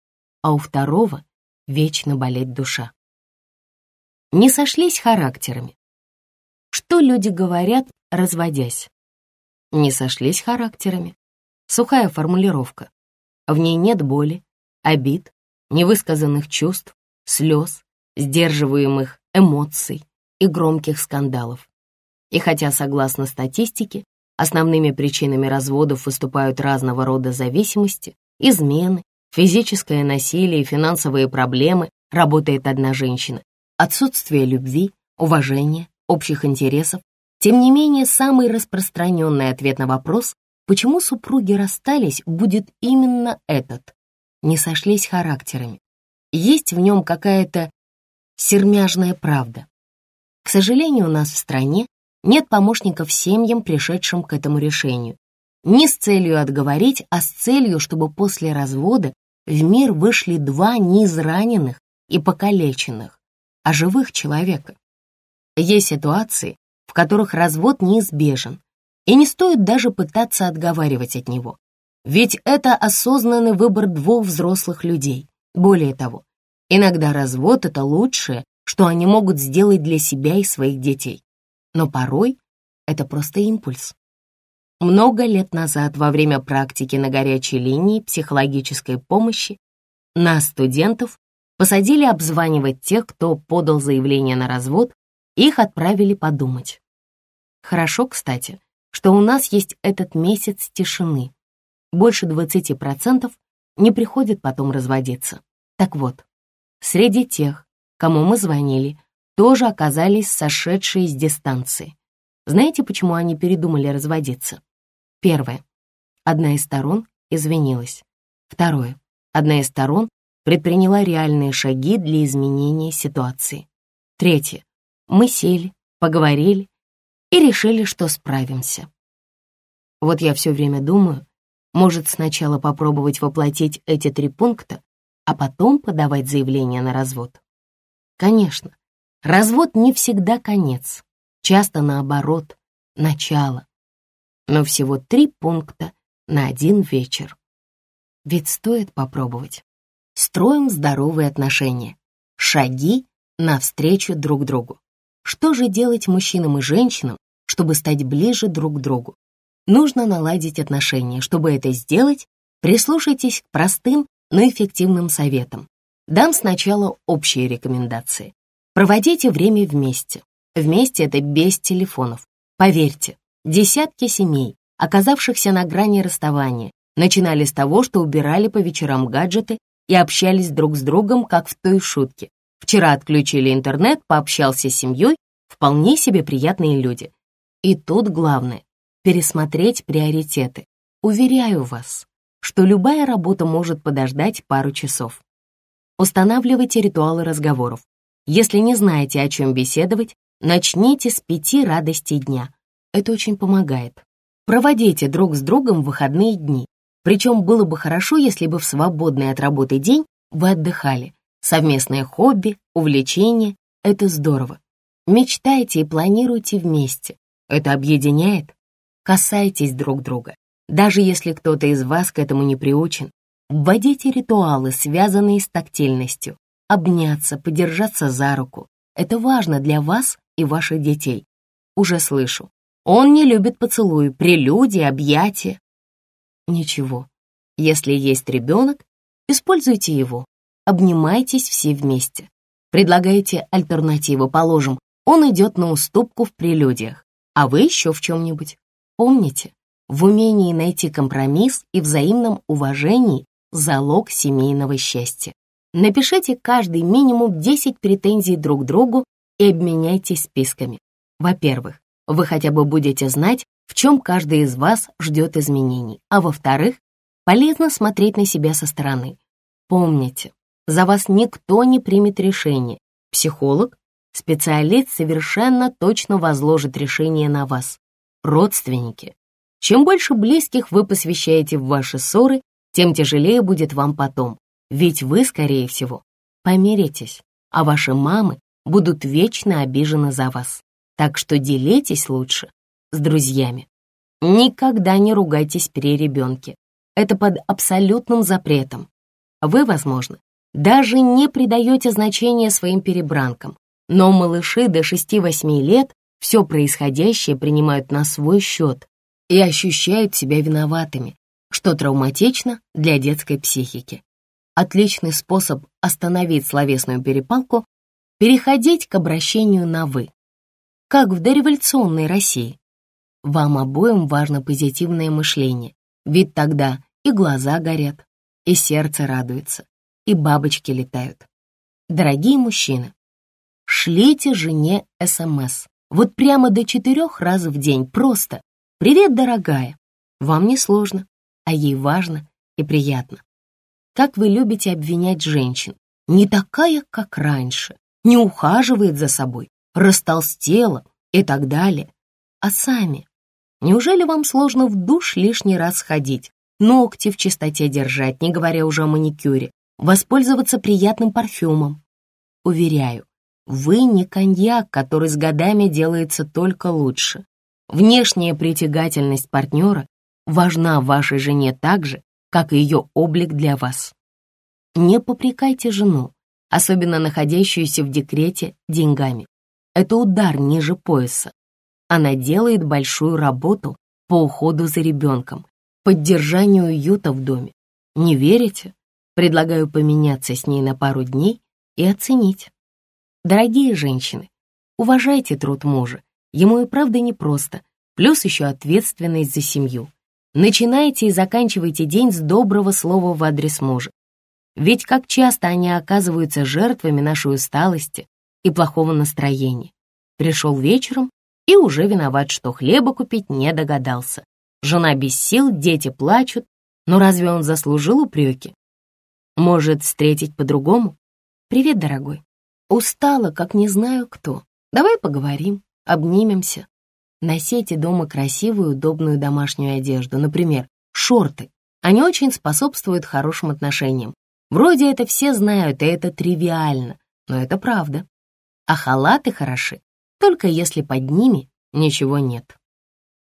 Speaker 1: а у второго вечно болеть душа. Не сошлись характерами. Что люди говорят, разводясь? Не сошлись характерами. Сухая формулировка. В ней нет боли, обид, невысказанных чувств, слез, сдерживаемых эмоций и громких скандалов. И хотя, согласно статистике, основными причинами разводов выступают разного рода зависимости, измены, физическое насилие финансовые проблемы, работает одна женщина, отсутствие любви, уважения, общих интересов, тем не менее, самый распространенный ответ на вопрос, почему супруги расстались, будет именно этот. Не сошлись характерами. Есть в нем какая-то сермяжная правда. К сожалению, у нас в стране нет помощников семьям, пришедшим к этому решению. Не с целью отговорить, а с целью, чтобы после развода в мир вышли два не израненных и покалеченных, а живых человека. Есть ситуации, в которых развод неизбежен, и не стоит даже пытаться отговаривать от него. Ведь это осознанный выбор двух взрослых людей. Более того, Иногда развод — это лучшее, что они могут сделать для себя и своих детей. Но порой это просто импульс. Много лет назад, во время практики на горячей линии психологической помощи, нас, студентов, посадили обзванивать тех, кто подал заявление на развод, их отправили подумать. Хорошо, кстати, что у нас есть этот месяц тишины. Больше 20% не приходит потом разводиться. Так вот, Среди тех, кому мы звонили, тоже оказались сошедшие с дистанции. Знаете, почему они передумали разводиться? Первое. Одна из сторон извинилась. Второе. Одна из сторон предприняла реальные шаги для изменения ситуации. Третье. Мы сели, поговорили и решили, что справимся. Вот я все время думаю, может сначала попробовать воплотить эти три пункта, а потом подавать заявление на развод. Конечно, развод не всегда конец, часто наоборот, начало. Но всего три пункта на один вечер. Ведь стоит попробовать. Строим здоровые отношения. Шаги навстречу друг другу. Что же делать мужчинам и женщинам, чтобы стать ближе друг к другу? Нужно наладить отношения. Чтобы это сделать, прислушайтесь к простым но эффективным советом. Дам сначала общие рекомендации. Проводите время вместе. Вместе это без телефонов. Поверьте, Десятки семей, оказавшихся на грани расставания, начинали с того, что убирали по вечерам гаджеты и общались друг с другом, как в той шутке. Вчера отключили интернет, пообщался с семьей, вполне себе приятные люди. И тут главное — пересмотреть приоритеты. Уверяю вас, что любая работа может подождать пару часов. Устанавливайте ритуалы разговоров. Если не знаете, о чем беседовать, начните с пяти радостей дня. Это очень помогает. Проводите друг с другом выходные дни. Причем было бы хорошо, если бы в свободный от работы день вы отдыхали. Совместное хобби, увлечение — это здорово. Мечтайте и планируйте вместе. Это объединяет. Касайтесь друг друга. Даже если кто-то из вас к этому не приучен, вводите ритуалы, связанные с тактильностью. Обняться, подержаться за руку. Это важно для вас и ваших детей. Уже слышу. Он не любит поцелуи, прелюдии, объятия. Ничего. Если есть ребенок, используйте его. Обнимайтесь все вместе. Предлагайте альтернативу, положим, он идет на уступку в прелюдиях, а вы еще в чем-нибудь. Помните, в умении найти компромисс и взаимном уважении залог семейного счастья. Напишите каждый минимум 10 претензий друг другу и обменяйтесь списками. Во-первых, вы хотя бы будете знать, в чем каждый из вас ждет изменений, а во-вторых, полезно смотреть на себя со стороны. Помните, за вас никто не примет решение. Психолог, специалист совершенно точно возложит решение на вас. Родственники. Чем больше близких вы посвящаете в ваши ссоры, тем тяжелее будет вам потом. Ведь вы, скорее всего, помиритесь, а ваши мамы будут вечно обижены за вас. Так что делитесь лучше с друзьями. Никогда не ругайтесь при ребенке. Это под абсолютным запретом. Вы, возможно, даже не придаете значения своим перебранкам, но малыши до 6-8 лет все происходящее принимают на свой счет и ощущают себя виноватыми, что травматично для детской психики. Отличный способ остановить словесную перепалку — переходить к обращению на «вы», как в дореволюционной России. Вам обоим важно позитивное мышление, ведь тогда и глаза горят, и сердце радуется и бабочки летают. Дорогие мужчины, шлите жене СМС. Вот прямо до четырех раз в день. Просто «Привет, дорогая». Вам не сложно, а ей важно и приятно. Как вы любите обвинять женщин? Не такая, как раньше, не ухаживает за собой, растолстела и так далее. А сами? Неужели вам сложно в душ лишний раз ходить, ногти в чистоте держать, не говоря уже о маникюре, воспользоваться приятным парфюмом. Уверяю, вы не коньяк, который с годами делается только лучше. Внешняя притягательность партнера важна вашей жене так же, как и ее облик для вас. Не попрекайте жену, особенно находящуюся в декрете, деньгами. Это удар ниже пояса. Она делает большую работу по уходу за ребенком, поддержанию уюта в доме. Не верите? Предлагаю поменяться с ней на пару дней и оценить. Дорогие женщины, уважайте труд мужа. Ему и правда непросто, плюс еще ответственность за семью. Начинайте и заканчивайте день с доброго слова в адрес мужа. Ведь как часто они оказываются жертвами нашей усталости и плохого настроения. Пришел вечером и уже виноват, что хлеба купить не догадался. Жена без сил, дети плачут, но разве он заслужил упреки? Может, встретить по-другому? Привет, дорогой. Устала, как не знаю кто. Давай поговорим, обнимемся. Носите дома красивую, удобную домашнюю одежду, например, шорты. Они очень способствуют хорошим отношениям. Вроде это все знают, и это тривиально, но это правда. А халаты хороши, только если под ними ничего нет.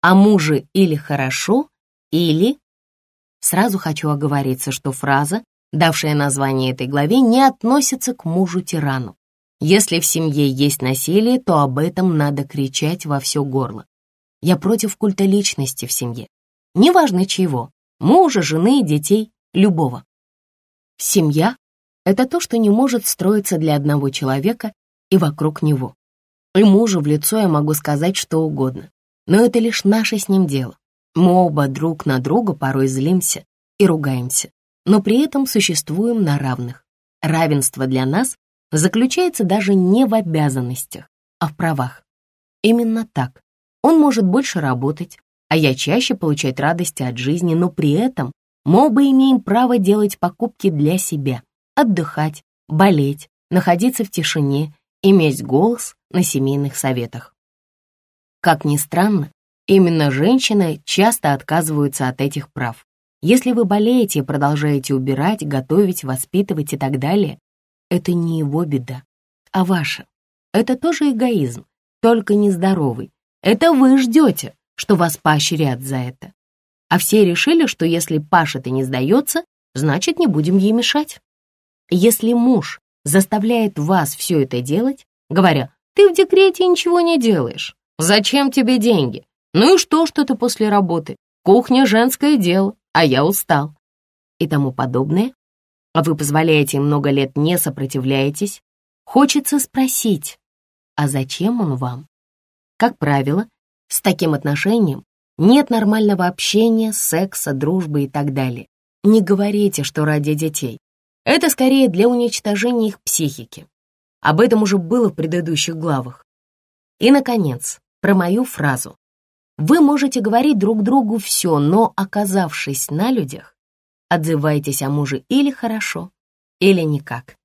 Speaker 1: А мужи или хорошо, или... Сразу хочу оговориться, что фраза давшая название этой главе, не относится к мужу-тирану. Если в семье есть насилие, то об этом надо кричать во все горло. Я против культа личности в семье. Неважно чего, мужа, жены, детей, любого. Семья — это то, что не может строиться для одного человека и вокруг него. И мужу в лицо я могу сказать что угодно. Но это лишь наше с ним дело. Мы оба друг на друга порой злимся и ругаемся, но при этом существуем на равных. Равенство для нас заключается даже не в обязанностях, а в правах. Именно так. Он может больше работать, а я чаще получать радости от жизни, но при этом мы оба имеем право делать покупки для себя, отдыхать, болеть, находиться в тишине, иметь голос на семейных советах. Как ни странно, именно женщины часто отказываются от этих прав. Если вы болеете и продолжаете убирать, готовить, воспитывать и так далее, это не его беда, а ваша. Это тоже эгоизм, только нездоровый. Это вы ждете, что вас поощрят за это. А все решили, что если Паша-то не сдается, значит, не будем ей мешать. Если муж заставляет вас все это делать, говоря, ты в декрете ничего не делаешь, зачем тебе деньги? Ну и что, что ты после работы? Кухня — женское дело, а я устал. И тому подобное. А вы позволяете им много лет не сопротивляетесь? Хочется спросить, а зачем он вам? Как правило, с таким отношением нет нормального общения, секса, дружбы и так далее. Не говорите, что ради детей. Это скорее для уничтожения их психики. Об этом уже было в предыдущих главах. И, наконец, про мою фразу. Вы можете говорить друг другу все, но, оказавшись на людях, отзывайтесь о муже или хорошо, или никак.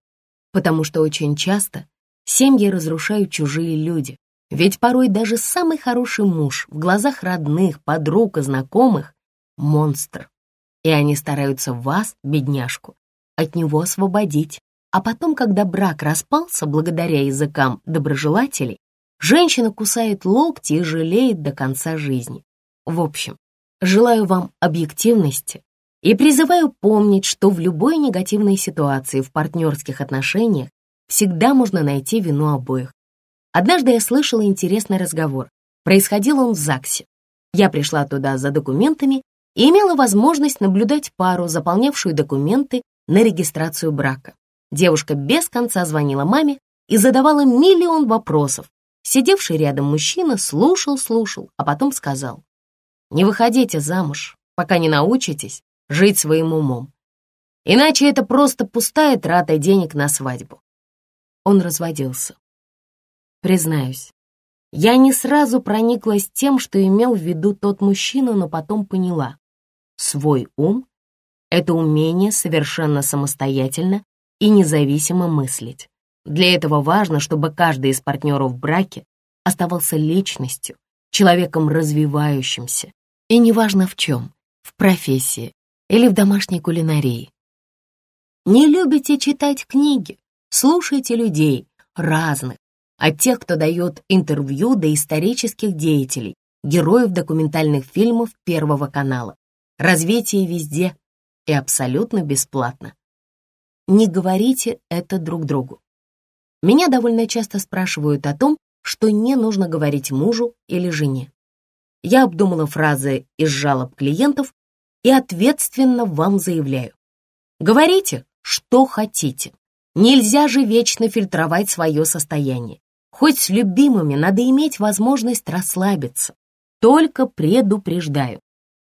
Speaker 1: Потому что очень часто Семьи разрушают чужие люди, ведь порой даже самый хороший муж в глазах родных, подруг и знакомых — монстр. И они стараются вас, бедняжку, от него освободить. А потом, когда брак распался благодаря языкам доброжелателей, женщина кусает локти и жалеет до конца жизни. В общем, желаю вам объективности и призываю помнить, что в любой негативной ситуации в партнерских отношениях всегда можно найти вину обоих. Однажды я слышала интересный разговор. Происходил он в ЗАГСе. Я пришла туда за документами и имела возможность наблюдать пару, заполнявшую документы на регистрацию брака. Девушка без конца звонила маме и задавала миллион вопросов. Сидевший рядом мужчина слушал-слушал, а потом сказал, «Не выходите замуж, пока не научитесь жить своим умом. Иначе это просто пустая трата денег на свадьбу он разводился. Признаюсь, я не сразу прониклась тем, что имел в виду тот мужчина, но потом поняла. Свой ум — это умение совершенно самостоятельно и независимо мыслить. Для этого важно, чтобы каждый из партнеров в браке оставался личностью, человеком развивающимся. И неважно в чем, в профессии или в домашней кулинарии. Не любите читать книги? Слушайте людей, разных, от тех, кто дает интервью до исторических деятелей, героев документальных фильмов Первого канала. Развитие везде и абсолютно бесплатно. Не говорите это друг другу. Меня довольно часто спрашивают о том, что не нужно говорить мужу или жене. Я обдумала фразы из жалоб клиентов и ответственно вам заявляю. Говорите, что хотите. Нельзя же вечно фильтровать свое состояние. Хоть с любимыми надо иметь возможность расслабиться. Только предупреждаю.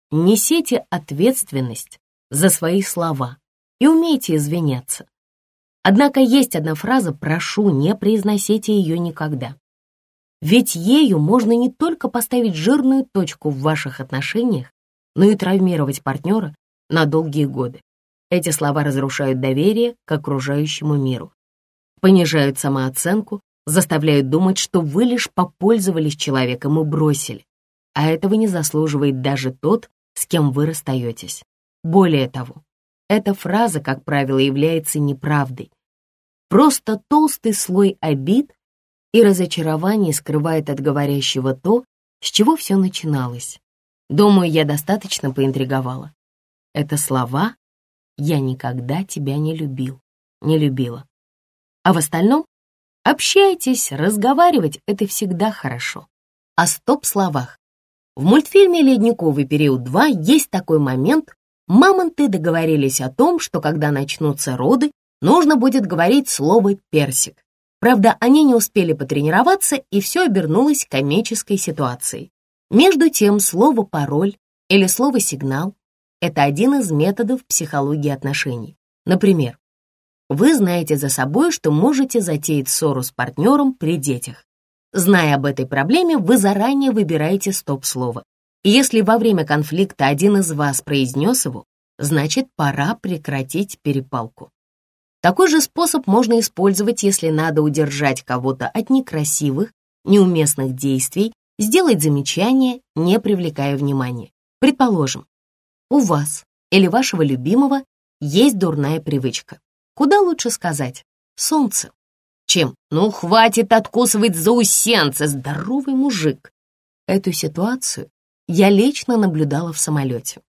Speaker 1: Несите ответственность за свои слова и умейте извиняться. Однако есть одна фраза «прошу, не произносите ее никогда». Ведь ею можно не только поставить жирную точку в ваших отношениях, но и травмировать партнера на долгие годы. Эти слова разрушают доверие к окружающему миру, понижают самооценку, заставляют думать, что вы лишь попользовались человеком и бросили, а этого не заслуживает даже тот, с кем вы расстаетесь. Более того, эта фраза, как правило, является неправдой. Просто толстый слой обид и разочарований скрывает от говорящего то, с чего все начиналось. Думаю, я достаточно поинтриговала. Это слова, я никогда тебя не любил, не любила. А в остальном общайтесь, разговаривать — это всегда хорошо. О стоп-словах. В мультфильме «Ледниковый период 2» есть такой момент, мамонты договорились о том, что когда начнутся роды, нужно будет говорить слово «персик». Правда, они не успели потренироваться, и все обернулось комической ситуацией. Между тем, слово «пароль» или слово «сигнал» — это один из методов психологии отношений. Например, вы знаете за собой, что можете затеять ссору с партнером при детях. Зная об этой проблеме, вы заранее выбираете стоп-слово. Если во время конфликта один из вас произнес его, значит, пора прекратить перепалку. Такой же способ можно использовать, если надо удержать кого-то от некрасивых, неуместных действий сделать замечание, не привлекая внимания. Предположим, у вас или вашего любимого есть дурная привычка. Куда лучше сказать «солнце», чем «ну хватит откусывать заусенцы, здоровый мужик». Эту ситуацию я лично наблюдала в самолете.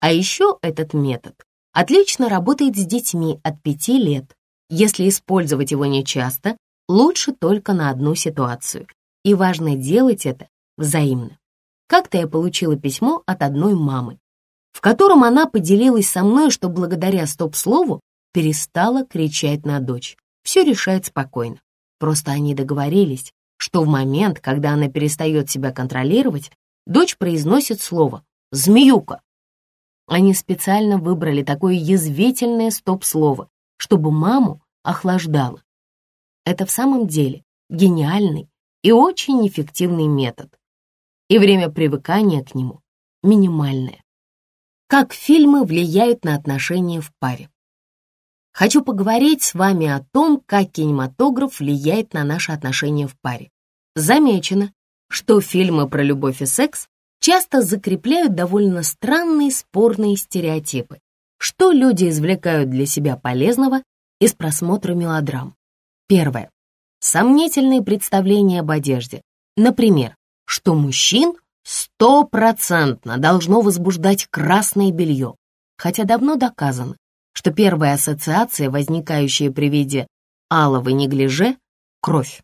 Speaker 1: А еще этот метод отлично работает с детьми от 5 лет. Если использовать его нечасто, лучше только на одну ситуацию и важно делать это взаимно. Как-то я получила письмо от одной мамы, в котором она поделилась со мной, что благодаря стоп-слову перестала кричать на дочь. Все решает спокойно. Просто они договорились, что в момент, когда она перестает себя контролировать, дочь произносит слово «змеюка». Они специально выбрали такое язвительное стоп-слово, чтобы маму охлаждало. Это в самом деле гениальный и очень эффективный метод. И время привыкания к нему минимальное. Как фильмы влияют на отношения в паре? Хочу поговорить с вами о том, как кинематограф влияет на наши отношения в паре. Замечено, что фильмы про любовь и секс часто закрепляют довольно странные спорные стереотипы, что люди извлекают для себя полезного из просмотра мелодрам. Первое сомнительные представления об одежде. Например, что мужчин стопроцентно должно возбуждать красное белье, хотя давно доказано, что первая ассоциация, возникающая при виде алого неглиже — кровь.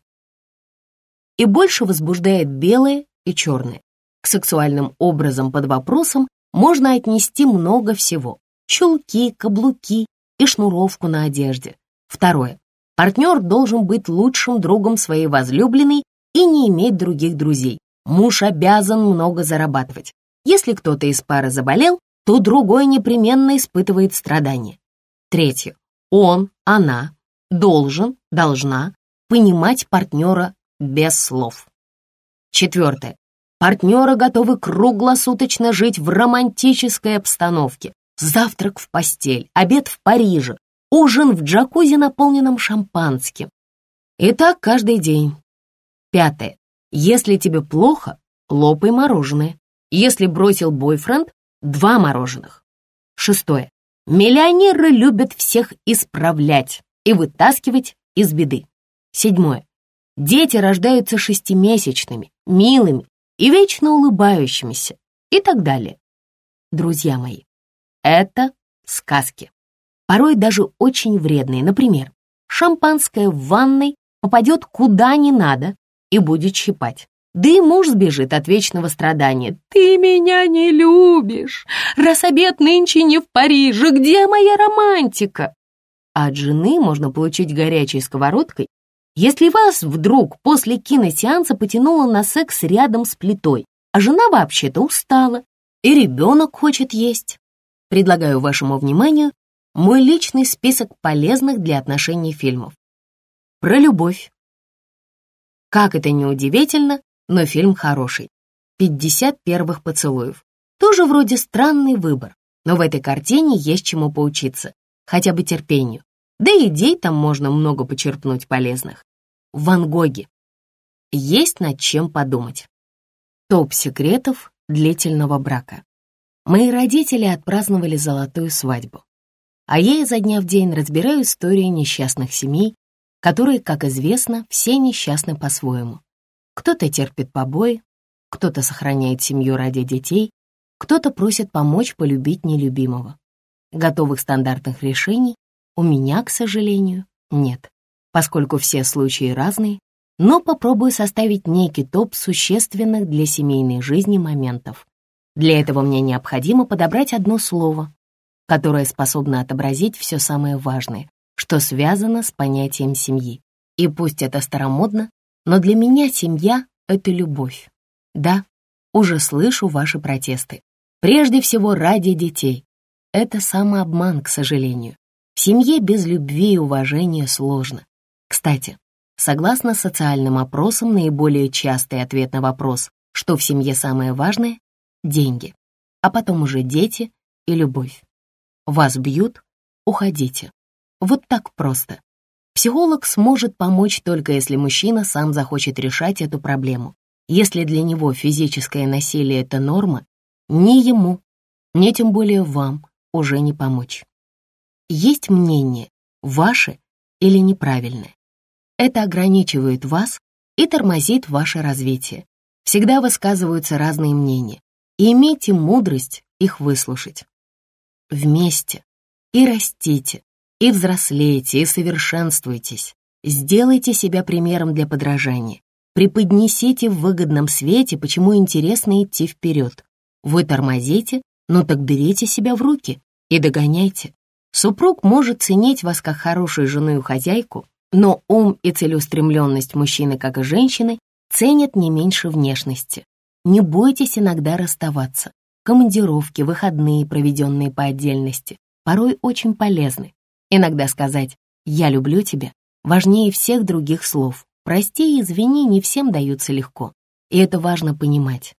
Speaker 1: И больше возбуждает белое и черное. К сексуальным образам под вопросом можно отнести много всего. Чулки, каблуки и шнуровку на одежде. Второе. Партнер должен быть лучшим другом своей возлюбленной и не иметь других друзей. Муж обязан много зарабатывать. Если кто-то из пары заболел, то другой непременно испытывает страдания. Третье. Он, она должен, должна понимать партнера без слов. Четвертое. Партнеры готовы круглосуточно жить в романтической обстановке. Завтрак в постель, обед в Париже, ужин в джакузи, наполненном шампанским. И так каждый день. Пятое. Если тебе плохо, лопай мороженое. Если бросил бойфренд, два мороженых. Шестое. Миллионеры любят всех исправлять и вытаскивать из беды. Седьмое. Дети рождаются шестимесячными, милыми и вечно улыбающимися и так далее. Друзья мои, это сказки порой даже очень вредные. Например, шампанское в ванной попадет куда не надо и будет щипать. Да и муж сбежит от вечного страдания. «Ты меня не любишь! Раз обед нынче не в Париже, где моя романтика?» А от жены можно получить горячей сковородкой, если вас вдруг после киносеанса потянуло на секс рядом с плитой, а жена вообще-то устала и ребенок хочет есть. Предлагаю вашему вниманию мой личный список полезных для отношений фильмов. Про любовь. Как это не удивительно, но фильм хороший. 50 первых поцелуев. Тоже вроде странный выбор, но в этой картине есть чему поучиться, хотя бы терпению. Да и идей там можно много почерпнуть полезных. Ван Гоги. Есть над чем подумать. Топ секретов длительного брака. Мои родители отпраздновали золотую свадьбу а я изо дня в день разбираю истории несчастных семей, которые, как известно, все несчастны по-своему. Кто-то терпит побои, кто-то сохраняет семью ради детей, кто-то просит помочь полюбить нелюбимого. Готовых стандартных решений у меня, к сожалению, нет, поскольку все случаи разные, но попробую составить некий топ существенных для семейной жизни моментов. Для этого мне необходимо подобрать одно слово, которая способна отобразить все самое важное, что связано с понятием семьи. И пусть это старомодно, но для меня семья — это любовь. Да, уже слышу ваши протесты. Прежде всего ради детей. Это самообман, к сожалению. В семье без любви и уважения сложно. Кстати, согласно социальным опросам, наиболее частый ответ на вопрос, что в семье самое важное — деньги, а потом уже дети и любовь. Вас бьют — уходите. Вот так просто. Психолог сможет помочь только если мужчина сам захочет решать эту проблему. Если для него физическое насилие — это норма, ни ему, ни тем более вам уже не помочь. Есть мнение, ваше или неправильное. Это ограничивает вас и тормозит ваше развитие. Всегда высказываются разные мнения, и имейте мудрость их выслушать. Вместе и растите, и взрослейте, и совершенствуйтесь. Сделайте себя примером для подражания. Преподнесите в выгодном свете, почему интересно идти вперед. Вы тормозите, но так берите себя в руки и догоняйте. Супруг может ценить вас как хорошую жену и хозяйку, но ум и целеустремленность мужчины, как и женщины, ценят не меньше внешности. Не бойтесь иногда расставаться. Командировки, выходные, проведенные по отдельности, порой очень полезны. Иногда сказать «я люблю тебя» важнее всех других слов. Прости и извини не всем даются легко. И это важно понимать.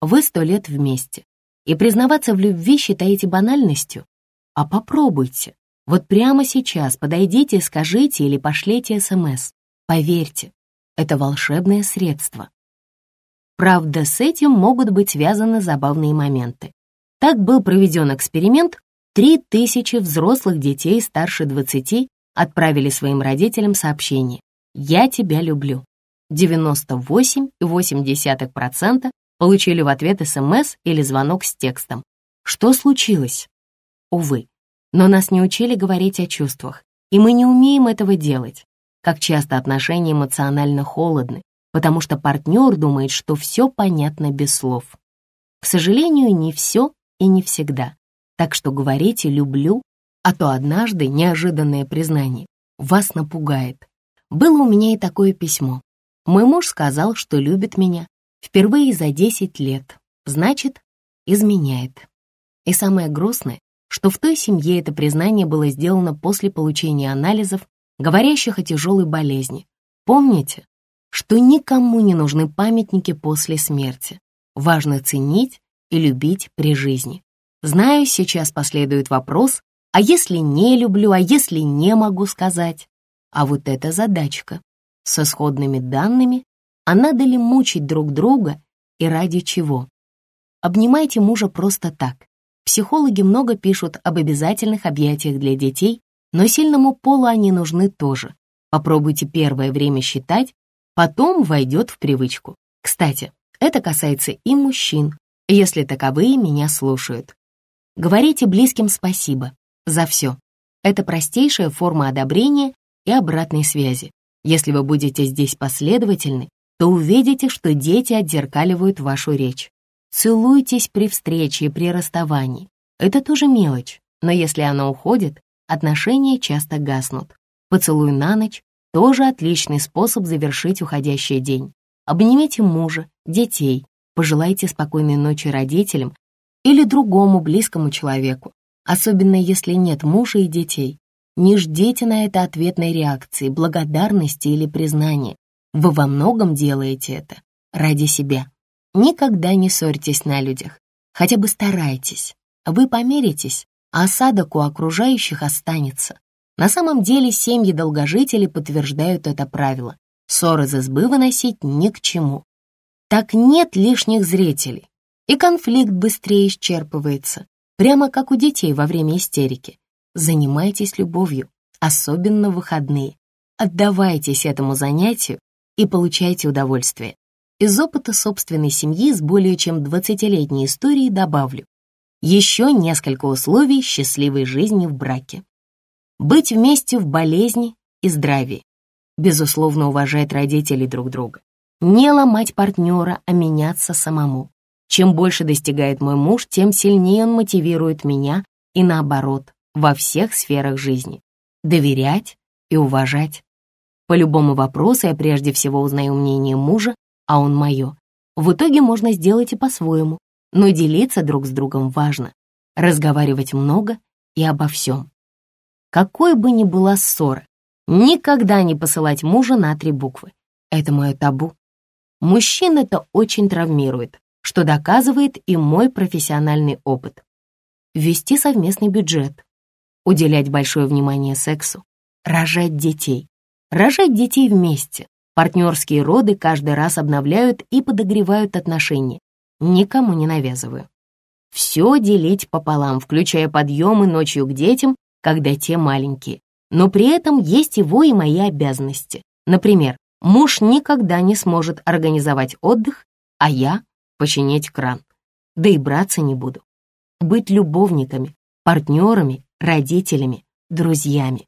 Speaker 1: Вы сто лет вместе. И признаваться в любви считаете банальностью? А попробуйте. Вот прямо сейчас подойдите, скажите или пошлите СМС. Поверьте, это волшебное средство. Правда, с этим могут быть связаны забавные моменты. Так был проведен эксперимент, Три тысячи взрослых детей старше 20 отправили своим родителям сообщение «Я тебя люблю». 98,8% получили в ответ СМС или звонок с текстом. Что случилось? Увы, но нас не учили говорить о чувствах, и мы не умеем этого делать. Как часто отношения эмоционально холодны, потому что партнер думает, что все понятно без слов. К сожалению, не все и не всегда. Так что говорите «люблю», а то однажды неожиданное признание вас напугает. Было у меня и такое письмо. Мой муж сказал, что любит меня впервые за 10 лет, значит, изменяет. И самое грустное, что в той семье это признание было сделано после получения анализов, говорящих о тяжелой болезни. Помните, что никому не нужны памятники после смерти. Важно ценить и любить при жизни. Знаю, сейчас последует вопрос, а если не люблю, а если не могу сказать? А вот эта задачка. С исходными данными, а надо ли мучить друг друга и ради чего? Обнимайте мужа просто так. Психологи много пишут об обязательных объятиях для детей, но сильному полу они нужны тоже. Попробуйте первое время считать, потом войдет в привычку. Кстати, это касается и мужчин, если таковые меня слушают. Говорите близким спасибо за все. Это простейшая форма одобрения и обратной связи. Если вы будете здесь последовательны, то увидите, что дети отзеркаливают вашу речь. Целуйтесь при встрече и при расставании. Это тоже мелочь, но если она уходит, отношения часто гаснут. Поцелуй на ночь — тоже отличный способ завершить уходящий день. Обнимите мужа, детей, пожелайте спокойной ночи родителям или другому близкому человеку, особенно если нет мужа и детей. Не ждите на это ответной реакции, благодарности или признания. Вы во многом делаете это ради себя. Никогда не ссорьтесь на людях, хотя бы старайтесь. Вы помиритесь, а осадок у окружающих останется. На самом деле семьи долгожителей подтверждают это правило. Ссоры из избы выносить ни к чему. Так нет лишних зрителей, и конфликт быстрее исчерпывается, прямо как у детей во время истерики. Занимайтесь любовью, особенно в выходные. Отдавайтесь этому занятию и получайте удовольствие. Из опыта собственной семьи с более чем 20-летней историей добавлю еще несколько условий счастливой жизни в браке. Быть вместе в болезни и здравии. Безусловно, уважать родителей друг друга. Не ломать партнера, а меняться самому. Чем больше достигает мой муж, тем сильнее он мотивирует меня и наоборот, во всех сферах жизни. Доверять и уважать. По любому вопросу я прежде всего узнаю мнение мужа, а он мое. В итоге можно сделать и по-своему, но делиться друг с другом важно, разговаривать много и обо всем. Какой бы ни была ссора, никогда не посылать мужа на три буквы. Это мое табу. Мужчин это очень травмирует, что доказывает и мой профессиональный опыт. Вести совместный бюджет, уделять большое внимание сексу, рожать детей. Рожать детей вместе. Партнерские роды каждый раз обновляют и подогревают отношения. Никому не навязываю. Все делить пополам, включая подъемы ночью к детям, когда те маленькие. Но при этом есть его и мои обязанности. Например, муж никогда не сможет организовать отдых, а я — починить кран. Да и браться не буду. Быть любовниками, партнерами, родителями, друзьями.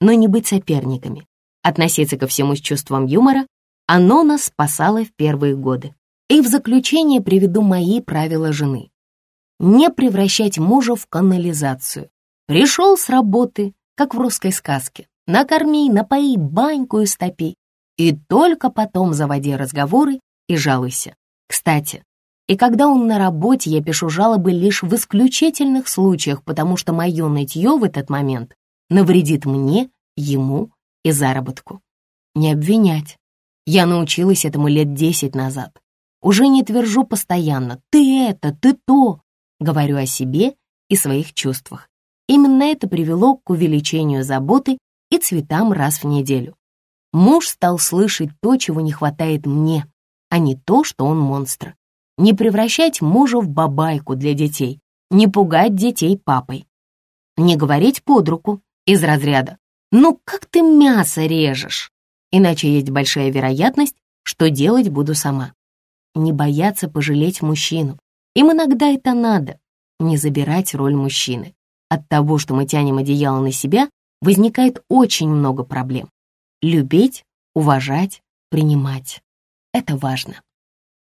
Speaker 1: Но не быть соперниками. Относиться ко всему с чувством юмора, оно нас спасало в первые годы. И в заключение приведу мои правила жены. Не превращать мужа в канализацию. Пришел с работы, как в русской сказке. Накорми, напои, баньку истопи. И только потом заводи разговоры и жалуйся. Кстати, и когда он на работе, я пишу жалобы лишь в исключительных случаях, потому что мое нытье в этот момент навредит мне, ему и заработку. Не обвинять. Я научилась этому лет десять назад. Уже не твержу постоянно «ты это, ты то», говорю о себе и своих чувствах. Именно это привело к увеличению заботы и цветам раз в неделю. Муж стал слышать то, чего не хватает мне, а не то, что он монстр не превращать мужа в бабайку для детей, не пугать детей папой, не говорить под руку из разряда «Ну как ты мясо режешь?» Иначе есть большая вероятность, что делать буду сама. Не бояться пожалеть мужчину. Им иногда это надо. Не забирать роль мужчины. От того, что мы тянем одеяло на себя, возникает очень много проблем. Любить, уважать, принимать. Это важно.